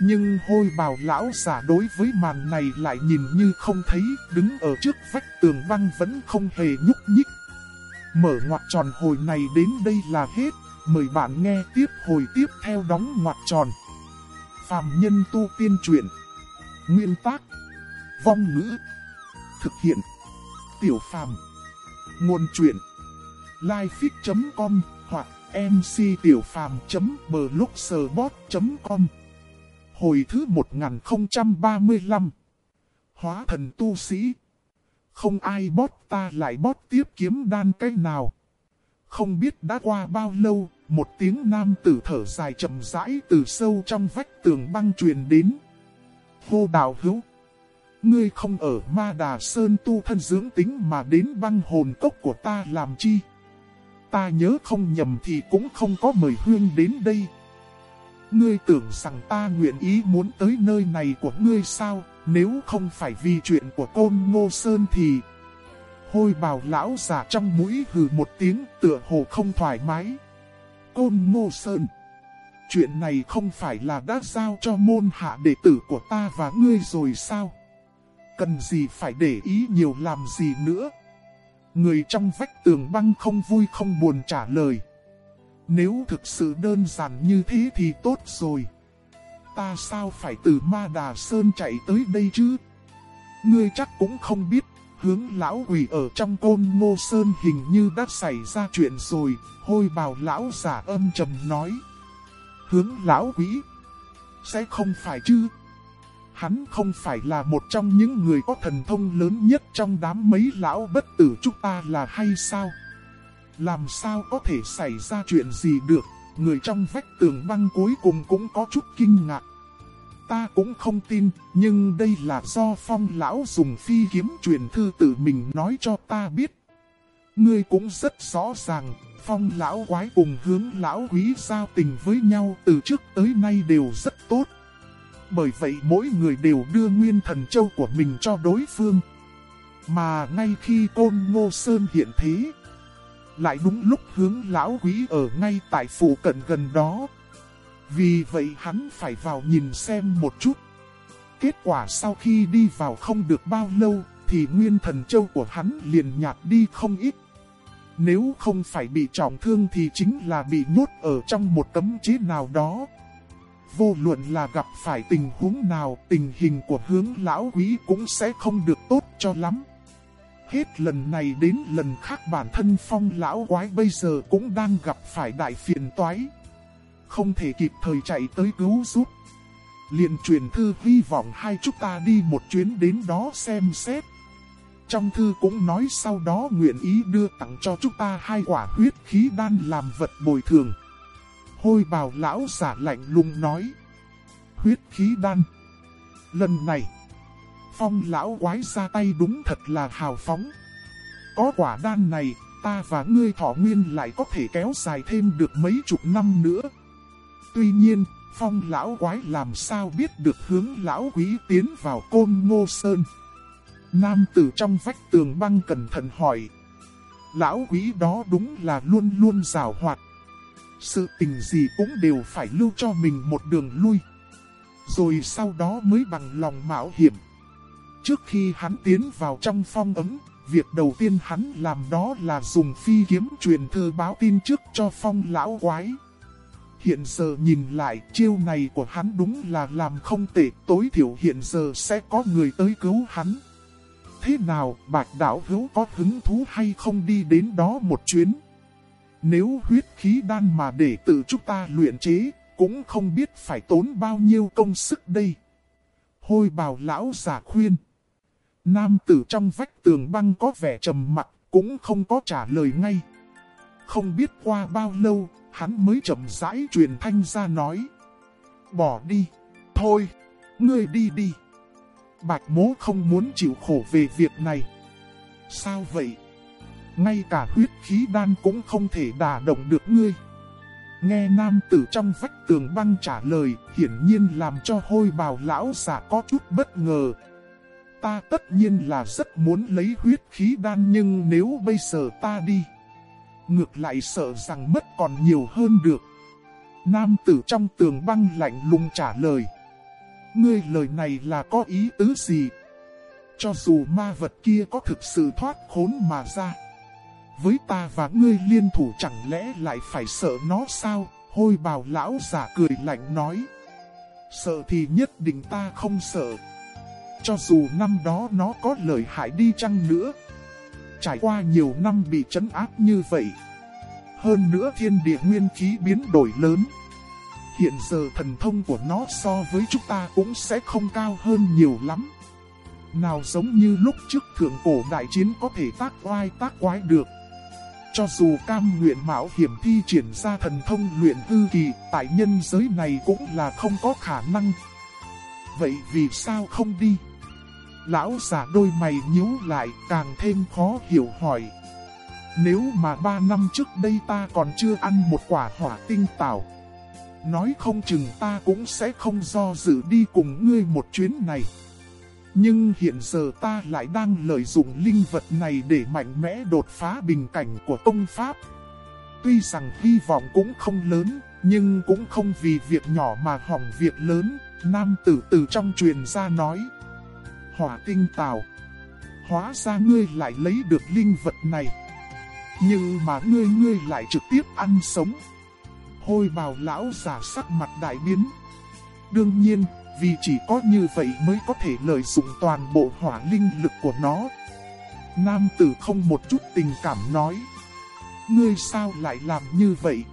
Nhưng hôi bào lão giả đối với màn này lại nhìn như không thấy, đứng ở trước vách tường băng vẫn không hề nhúc nhích. Mở ngoặt tròn hồi này đến đây là hết, mời bạn nghe tiếp hồi tiếp theo đóng ngoặt tròn. Phạm nhân tu tiên truyện Nguyên tác. Vong ngữ. Thực hiện. Tiểu phàm. Nguồn truyện Lifefix.com hoặc mctiểupham.blogspot.com Hồi thứ 1035 Hóa thần tu sĩ. Không ai bót ta lại bót tiếp kiếm đan cái nào. Không biết đã qua bao lâu. Một tiếng nam tử thở dài chậm rãi từ sâu trong vách tường băng truyền đến. Hô đào hữu Ngươi không ở ma đà sơn tu thân dưỡng tính mà đến băng hồn cốc của ta làm chi? Ta nhớ không nhầm thì cũng không có mời huyên đến đây. Ngươi tưởng rằng ta nguyện ý muốn tới nơi này của ngươi sao, nếu không phải vì chuyện của côn ngô sơn thì... Hôi bào lão giả trong mũi hừ một tiếng tựa hồ không thoải mái. Côn ngô sơn. Chuyện này không phải là đã giao cho môn hạ đệ tử của ta và ngươi rồi sao? Cần gì phải để ý nhiều làm gì nữa? Người trong vách tường băng không vui không buồn trả lời. Nếu thực sự đơn giản như thế thì tốt rồi. Ta sao phải từ Ma Đà Sơn chạy tới đây chứ? Ngươi chắc cũng không biết, hướng lão quỷ ở trong côn ngô sơn hình như đã xảy ra chuyện rồi, hôi bào lão giả âm trầm nói. Hướng lão quỷ? Sẽ không phải chứ? Hắn không phải là một trong những người có thần thông lớn nhất trong đám mấy lão bất tử chúng ta là hay sao? Làm sao có thể xảy ra chuyện gì được, người trong vách tường băng cuối cùng cũng có chút kinh ngạc. Ta cũng không tin, nhưng đây là do phong lão dùng phi kiếm truyền thư tự mình nói cho ta biết. Ngươi cũng rất rõ ràng, phong lão quái cùng hướng lão quý giao tình với nhau từ trước tới nay đều rất tốt. Bởi vậy mỗi người đều đưa nguyên thần châu của mình cho đối phương. Mà ngay khi côn ngô sơn hiện thế, lại đúng lúc hướng lão quý ở ngay tại phủ cận gần đó. Vì vậy hắn phải vào nhìn xem một chút. Kết quả sau khi đi vào không được bao lâu, thì nguyên thần châu của hắn liền nhạt đi không ít. Nếu không phải bị trọng thương thì chính là bị nhốt ở trong một tấm chế nào đó. Vô luận là gặp phải tình huống nào, tình hình của hướng lão quý cũng sẽ không được tốt cho lắm. Hết lần này đến lần khác bản thân phong lão quái bây giờ cũng đang gặp phải đại phiền toái. Không thể kịp thời chạy tới cứu giúp. liền truyền thư hy vọng hai chúng ta đi một chuyến đến đó xem xét. Trong thư cũng nói sau đó nguyện ý đưa tặng cho chúng ta hai quả huyết khí đan làm vật bồi thường. Hôi bào lão giả lạnh lùng nói. Huyết khí đan. Lần này phong lão quái ra tay đúng thật là hào phóng. Có quả đan này, ta và ngươi thọ nguyên lại có thể kéo dài thêm được mấy chục năm nữa. Tuy nhiên, phong lão quái làm sao biết được hướng lão quý tiến vào côn ngô sơn. Nam tử trong vách tường băng cẩn thận hỏi. Lão quý đó đúng là luôn luôn rào hoạt. Sự tình gì cũng đều phải lưu cho mình một đường lui. Rồi sau đó mới bằng lòng mạo hiểm. Trước khi hắn tiến vào trong phong ấm, việc đầu tiên hắn làm đó là dùng phi kiếm truyền thư báo tin trước cho phong lão quái. Hiện giờ nhìn lại chiêu này của hắn đúng là làm không tệ, tối thiểu hiện giờ sẽ có người tới cứu hắn. Thế nào, bạch đạo hữu có hứng thú hay không đi đến đó một chuyến? Nếu huyết khí đan mà để tự chúng ta luyện chế, cũng không biết phải tốn bao nhiêu công sức đây. Hôi bào lão giả khuyên. Nam tử trong vách tường băng có vẻ trầm mặc, cũng không có trả lời ngay. Không biết qua bao lâu, hắn mới chậm rãi truyền thanh ra nói. Bỏ đi, thôi, ngươi đi đi. Bạch mố không muốn chịu khổ về việc này. Sao vậy? Ngay cả huyết khí đan cũng không thể đả động được ngươi. Nghe nam tử trong vách tường băng trả lời, hiển nhiên làm cho hôi bào lão giả có chút bất ngờ. Ta tất nhiên là rất muốn lấy huyết khí đan nhưng nếu bây giờ ta đi, ngược lại sợ rằng mất còn nhiều hơn được. Nam tử trong tường băng lạnh lùng trả lời. Ngươi lời này là có ý tứ gì? Cho dù ma vật kia có thực sự thoát khốn mà ra. Với ta và ngươi liên thủ chẳng lẽ lại phải sợ nó sao? Hôi bào lão giả cười lạnh nói. Sợ thì nhất định ta không sợ. Cho dù năm đó nó có lợi hại đi chăng nữa. Trải qua nhiều năm bị trấn áp như vậy. Hơn nữa thiên địa nguyên khí biến đổi lớn. Hiện giờ thần thông của nó so với chúng ta cũng sẽ không cao hơn nhiều lắm. Nào giống như lúc trước thượng cổ đại chiến có thể tác oai tác quái được. Cho dù cam nguyện mạo hiểm thi triển ra thần thông luyện hư kỳ, tại nhân giới này cũng là không có khả năng. Vậy vì sao không đi? Lão giả đôi mày nhíu lại càng thêm khó hiểu hỏi. Nếu mà ba năm trước đây ta còn chưa ăn một quả hỏa tinh tảo. Nói không chừng ta cũng sẽ không do dự đi cùng ngươi một chuyến này. Nhưng hiện giờ ta lại đang lợi dụng linh vật này để mạnh mẽ đột phá bình cảnh của công pháp. Tuy rằng hy vọng cũng không lớn, nhưng cũng không vì việc nhỏ mà hỏng việc lớn, nam tử từ trong truyền ra nói. Hỏa tinh tào, hóa ra ngươi lại lấy được linh vật này. Nhưng mà ngươi ngươi lại trực tiếp ăn sống. Hôi bào lão giả sắc mặt đại biến. Đương nhiên, vì chỉ có như vậy mới có thể lợi dụng toàn bộ hỏa linh lực của nó. Nam tử không một chút tình cảm nói. Ngươi sao lại làm như vậy?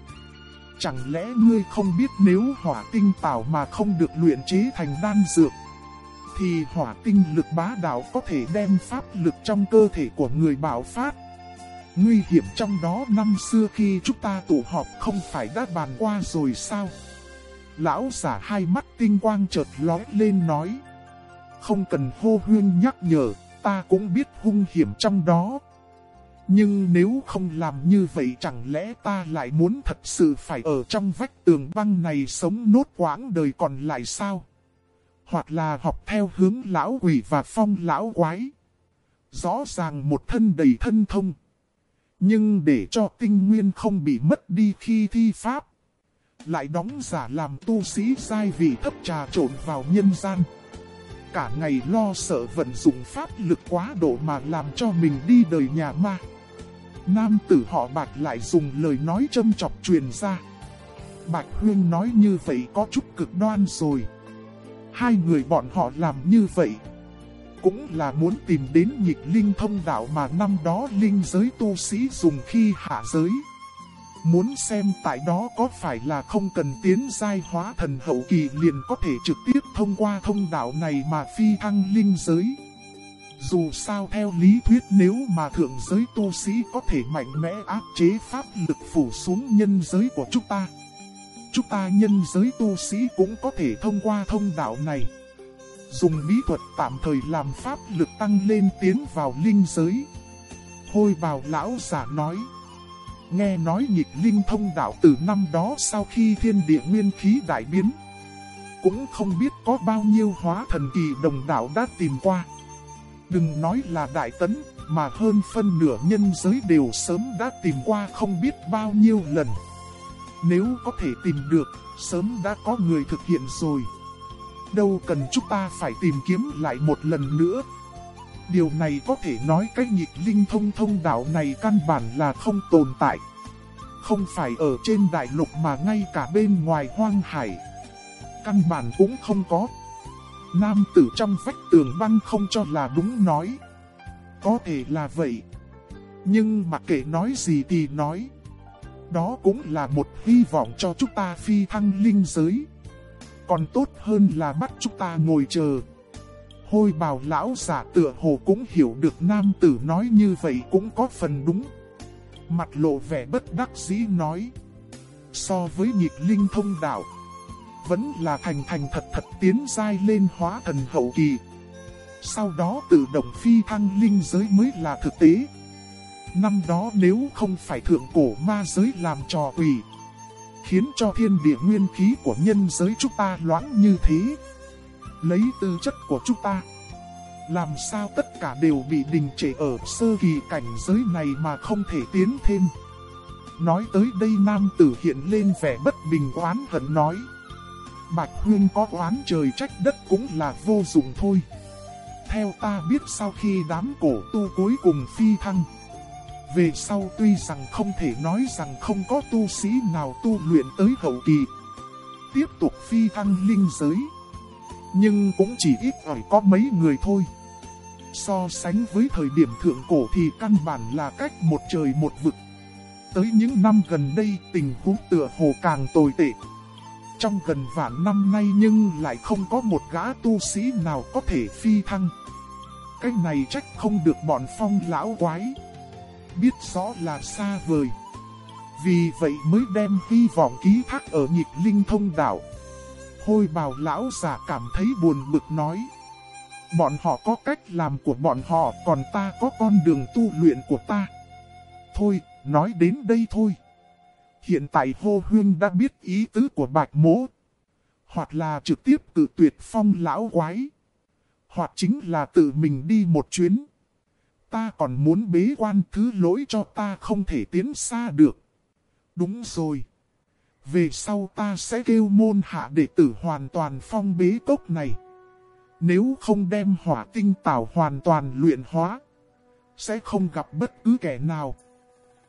Chẳng lẽ ngươi không biết nếu hỏa tinh tảo mà không được luyện chế thành đan dược? Thì hỏa tinh lực bá đạo có thể đem pháp lực trong cơ thể của người bảo phát. Nguy hiểm trong đó năm xưa khi chúng ta tụ họp không phải đã bàn qua rồi sao? Lão giả hai mắt tinh quang chợt lóe lên nói. Không cần hô huyên nhắc nhở, ta cũng biết hung hiểm trong đó. Nhưng nếu không làm như vậy chẳng lẽ ta lại muốn thật sự phải ở trong vách tường băng này sống nốt quãng đời còn lại sao? Hoặc là học theo hướng lão quỷ và phong lão quái. Rõ ràng một thân đầy thân thông. Nhưng để cho tinh nguyên không bị mất đi khi thi pháp. Lại đóng giả làm tu sĩ sai vì thấp trà trộn vào nhân gian. Cả ngày lo sợ vận dụng pháp lực quá độ mà làm cho mình đi đời nhà ma. Nam tử họ bạch lại dùng lời nói châm chọc truyền ra. Bạch Hương nói như vậy có chút cực đoan rồi. Hai người bọn họ làm như vậy cũng là muốn tìm đến nhịp linh thông đạo mà năm đó linh giới tu sĩ dùng khi hạ giới. Muốn xem tại đó có phải là không cần tiến giai hóa thần hậu kỳ liền có thể trực tiếp thông qua thông đạo này mà phi thăng linh giới. Dù sao theo lý thuyết nếu mà thượng giới tu sĩ có thể mạnh mẽ áp chế pháp lực phủ xuống nhân giới của chúng ta. Chúng ta nhân giới tu sĩ cũng có thể thông qua thông đạo này dùng bí thuật tạm thời làm pháp lực tăng lên tiến vào linh giới. Hôi bào lão giả nói. Nghe nói nhịp linh thông đạo từ năm đó sau khi thiên địa nguyên khí đại biến. Cũng không biết có bao nhiêu hóa thần kỳ đồng đạo đã tìm qua. Đừng nói là đại tấn, mà hơn phân nửa nhân giới đều sớm đã tìm qua không biết bao nhiêu lần. Nếu có thể tìm được, sớm đã có người thực hiện rồi. Đâu cần chúng ta phải tìm kiếm lại một lần nữa. Điều này có thể nói cái nhịp linh thông thông đạo này căn bản là không tồn tại. Không phải ở trên đại lục mà ngay cả bên ngoài hoang hải. Căn bản cũng không có. Nam tử trong vách tường băng không cho là đúng nói. Có thể là vậy. Nhưng mà kể nói gì thì nói. Đó cũng là một hy vọng cho chúng ta phi thăng linh giới. Còn tốt hơn là bắt chúng ta ngồi chờ. Hôi bào lão giả tựa hồ cũng hiểu được nam tử nói như vậy cũng có phần đúng. Mặt lộ vẻ bất đắc dĩ nói. So với nhịp linh thông đạo, vẫn là thành thành thật thật tiến dai lên hóa thần hậu kỳ. Sau đó tự động phi thăng linh giới mới là thực tế. Năm đó nếu không phải thượng cổ ma giới làm trò quỷ, khiến cho thiên địa nguyên khí của nhân giới chúng ta loãng như thế. Lấy tư chất của chúng ta, làm sao tất cả đều bị đình trệ ở sơ kỳ cảnh giới này mà không thể tiến thêm. Nói tới đây nam tử hiện lên vẻ bất bình oán hận nói. Bạch Hương có oán trời trách đất cũng là vô dụng thôi. Theo ta biết sau khi đám cổ tu cuối cùng phi thăng. Về sau tuy rằng không thể nói rằng không có tu sĩ nào tu luyện tới hậu kỳ. Tiếp tục phi thăng linh giới. Nhưng cũng chỉ ít ỏi có mấy người thôi. So sánh với thời điểm thượng cổ thì căn bản là cách một trời một vực. Tới những năm gần đây, tình huống tựa hồ càng tồi tệ. Trong gần vạn năm nay nhưng lại không có một gã tu sĩ nào có thể phi thăng. Cái này trách không được bọn phong lão quái. Biết rõ là xa vời. Vì vậy mới đem hy vọng ký thác ở nhịp linh thông đảo. Hôi bào lão giả cảm thấy buồn bực nói. Bọn họ có cách làm của bọn họ, còn ta có con đường tu luyện của ta. Thôi, nói đến đây thôi. Hiện tại hô huyên đã biết ý tứ của bạch mố. Hoặc là trực tiếp cử tuyệt phong lão quái. Hoặc chính là tự mình đi một chuyến. Ta còn muốn bế quan thứ lỗi cho ta không thể tiến xa được. Đúng rồi. Về sau ta sẽ kêu môn hạ đệ tử hoàn toàn phong bế cốc này. Nếu không đem hỏa tinh tảo hoàn toàn luyện hóa, sẽ không gặp bất cứ kẻ nào.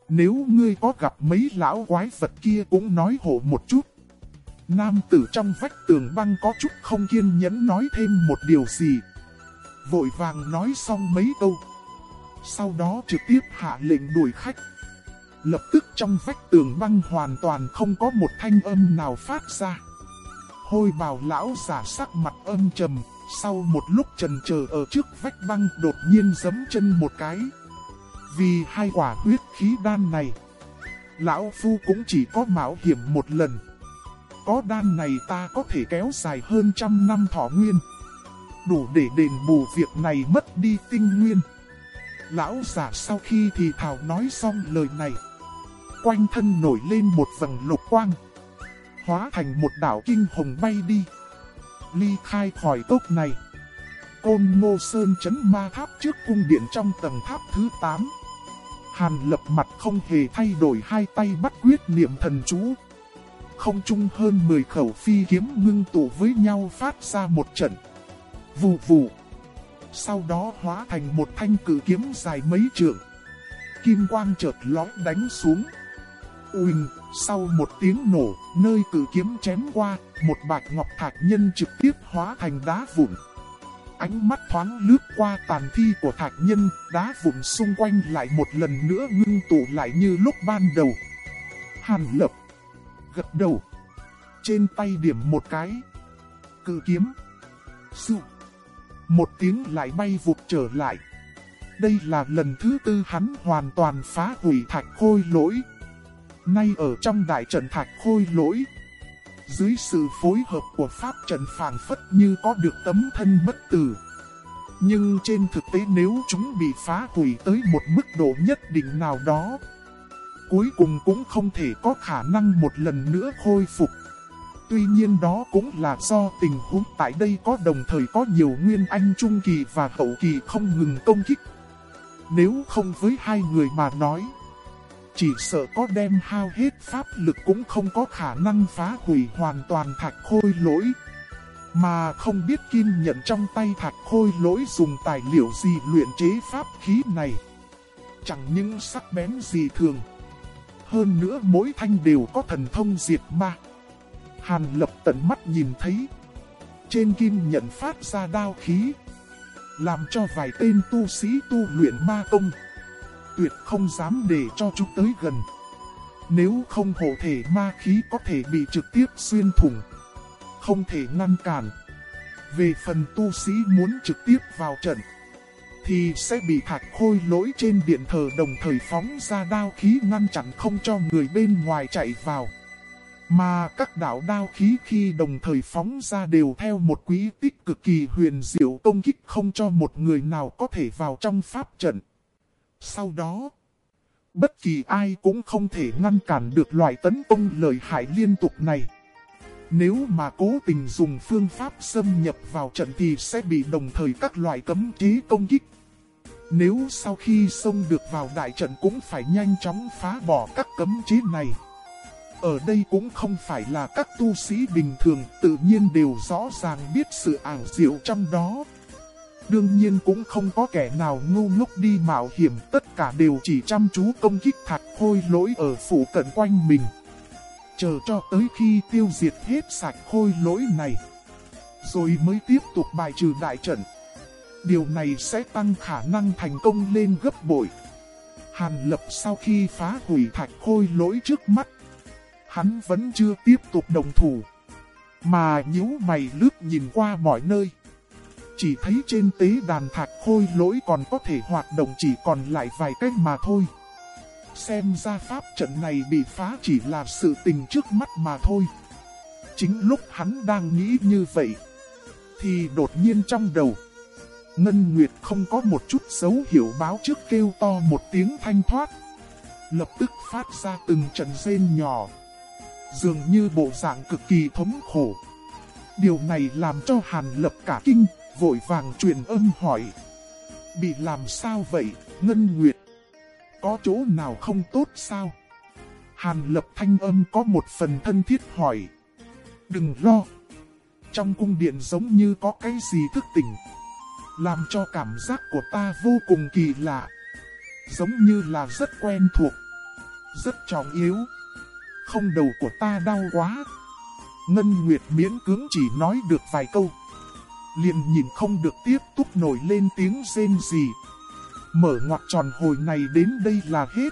Nếu ngươi có gặp mấy lão quái vật kia cũng nói hộ một chút. Nam tử trong vách tường băng có chút không kiên nhẫn nói thêm một điều gì. Vội vàng nói xong mấy câu. Sau đó trực tiếp hạ lệnh đuổi khách. Lập tức trong vách tường băng hoàn toàn không có một thanh âm nào phát ra. Hôi bào lão giả sắc mặt âm trầm, sau một lúc trần chờ ở trước vách băng đột nhiên giấm chân một cái. Vì hai quả huyết khí đan này, Lão Phu cũng chỉ có mạo hiểm một lần. Có đan này ta có thể kéo dài hơn trăm năm thọ nguyên. Đủ để đền bù việc này mất đi tinh nguyên. Lão giả sau khi thì thảo nói xong lời này. Quanh thân nổi lên một vầng lục quang. Hóa thành một đảo kinh hồng bay đi ly khai khỏi tốc này. Côn Ngô Sơn chấn ma tháp trước cung điện trong tầng tháp thứ 8. Hàn lập mặt không hề thay đổi hai tay bắt quyết niệm thần chú. Không chung hơn 10 khẩu phi kiếm ngưng tụ với nhau phát ra một trận. Vù vù. Sau đó hóa thành một thanh cử kiếm dài mấy trượng. Kim quang chợt lóe đánh xuống. Uỳnh, sau một tiếng nổ, nơi cử kiếm chém qua, một bạch ngọc thạch nhân trực tiếp hóa thành đá vụn. Ánh mắt thoáng lướt qua tàn thi của thạch nhân, đá vụn xung quanh lại một lần nữa ngưng tụ lại như lúc ban đầu. Hàn lập, gật đầu, trên tay điểm một cái, cử kiếm, sụp. Một tiếng lại bay vụt trở lại. Đây là lần thứ tư hắn hoàn toàn phá hủy thạch khôi lỗi. Nay ở trong đại trận thạch khôi lỗi. Dưới sự phối hợp của pháp trận phản phất như có được tấm thân bất tử. Nhưng trên thực tế nếu chúng bị phá hủy tới một mức độ nhất định nào đó, cuối cùng cũng không thể có khả năng một lần nữa khôi phục. Tuy nhiên đó cũng là do tình huống tại đây có đồng thời có nhiều nguyên anh trung kỳ và hậu kỳ không ngừng công kích. Nếu không với hai người mà nói, chỉ sợ có đem hao hết pháp lực cũng không có khả năng phá hủy hoàn toàn thạch khôi lỗi. Mà không biết kim nhận trong tay thạch khôi lỗi dùng tài liệu gì luyện chế pháp khí này. Chẳng những sắc bén gì thường. Hơn nữa mỗi thanh đều có thần thông diệt ma. Hàn lập tận mắt nhìn thấy. Trên kim nhận phát ra đao khí. Làm cho vài tên tu sĩ tu luyện ma công. Tuyệt không dám để cho chúng tới gần. Nếu không hộ thể ma khí có thể bị trực tiếp xuyên thủng. Không thể ngăn cản. Về phần tu sĩ muốn trực tiếp vào trận. Thì sẽ bị thạch khôi lỗi trên điện thờ đồng thời phóng ra đao khí ngăn chặn không cho người bên ngoài chạy vào. Mà các đạo đao khí khi đồng thời phóng ra đều theo một quý tích cực kỳ huyền diệu công kích không cho một người nào có thể vào trong pháp trận. Sau đó, bất kỳ ai cũng không thể ngăn cản được loại tấn công lợi hại liên tục này. Nếu mà cố tình dùng phương pháp xâm nhập vào trận thì sẽ bị đồng thời các loại cấm chế công kích. Nếu sau khi xông được vào đại trận cũng phải nhanh chóng phá bỏ các cấm chế này. Ở đây cũng không phải là các tu sĩ bình thường, tự nhiên đều rõ ràng biết sự ảo diệu trong đó. Đương nhiên cũng không có kẻ nào ngu ngốc đi mạo hiểm, tất cả đều chỉ chăm chú công kích thạch khôi lỗi ở phủ cận quanh mình. Chờ cho tới khi tiêu diệt hết sạch khôi lỗi này. Rồi mới tiếp tục bài trừ đại trận. Điều này sẽ tăng khả năng thành công lên gấp bội. Hàn lập sau khi phá hủy thạch khôi lỗi trước mắt hắn vẫn chưa tiếp tục đồng thủ. Mà nhíu mày lướt nhìn qua mọi nơi. Chỉ thấy trên tế đàn thạch khôi lỗi còn có thể hoạt động chỉ còn lại vài cách mà thôi. Xem ra pháp trận này bị phá chỉ là sự tình trước mắt mà thôi. Chính lúc hắn đang nghĩ như vậy, thì đột nhiên trong đầu, Ngân Nguyệt không có một chút dấu hiệu báo trước kêu to một tiếng thanh thoát. Lập tức phát ra từng trận rên nhỏ dường như bộ dạng cực kỳ thống khổ. Điều này làm cho Hàn Lập cả kinh, vội vàng truyền âm hỏi. Bị làm sao vậy, Ngân Nguyệt? Có chỗ nào không tốt sao? Hàn Lập thanh âm có một phần thân thiết hỏi. Đừng lo. Trong cung điện giống như có cái gì thức tỉnh. Làm cho cảm giác của ta vô cùng kỳ lạ. Giống như là rất quen thuộc. Rất trọng yếu không đầu của ta đau quá. Ngân Nguyệt miễn cưỡng chỉ nói được vài câu. Liền nhìn không được tiếp tục nổi lên tiếng rên gì. Mở ngoặc tròn hồi này đến đây là hết.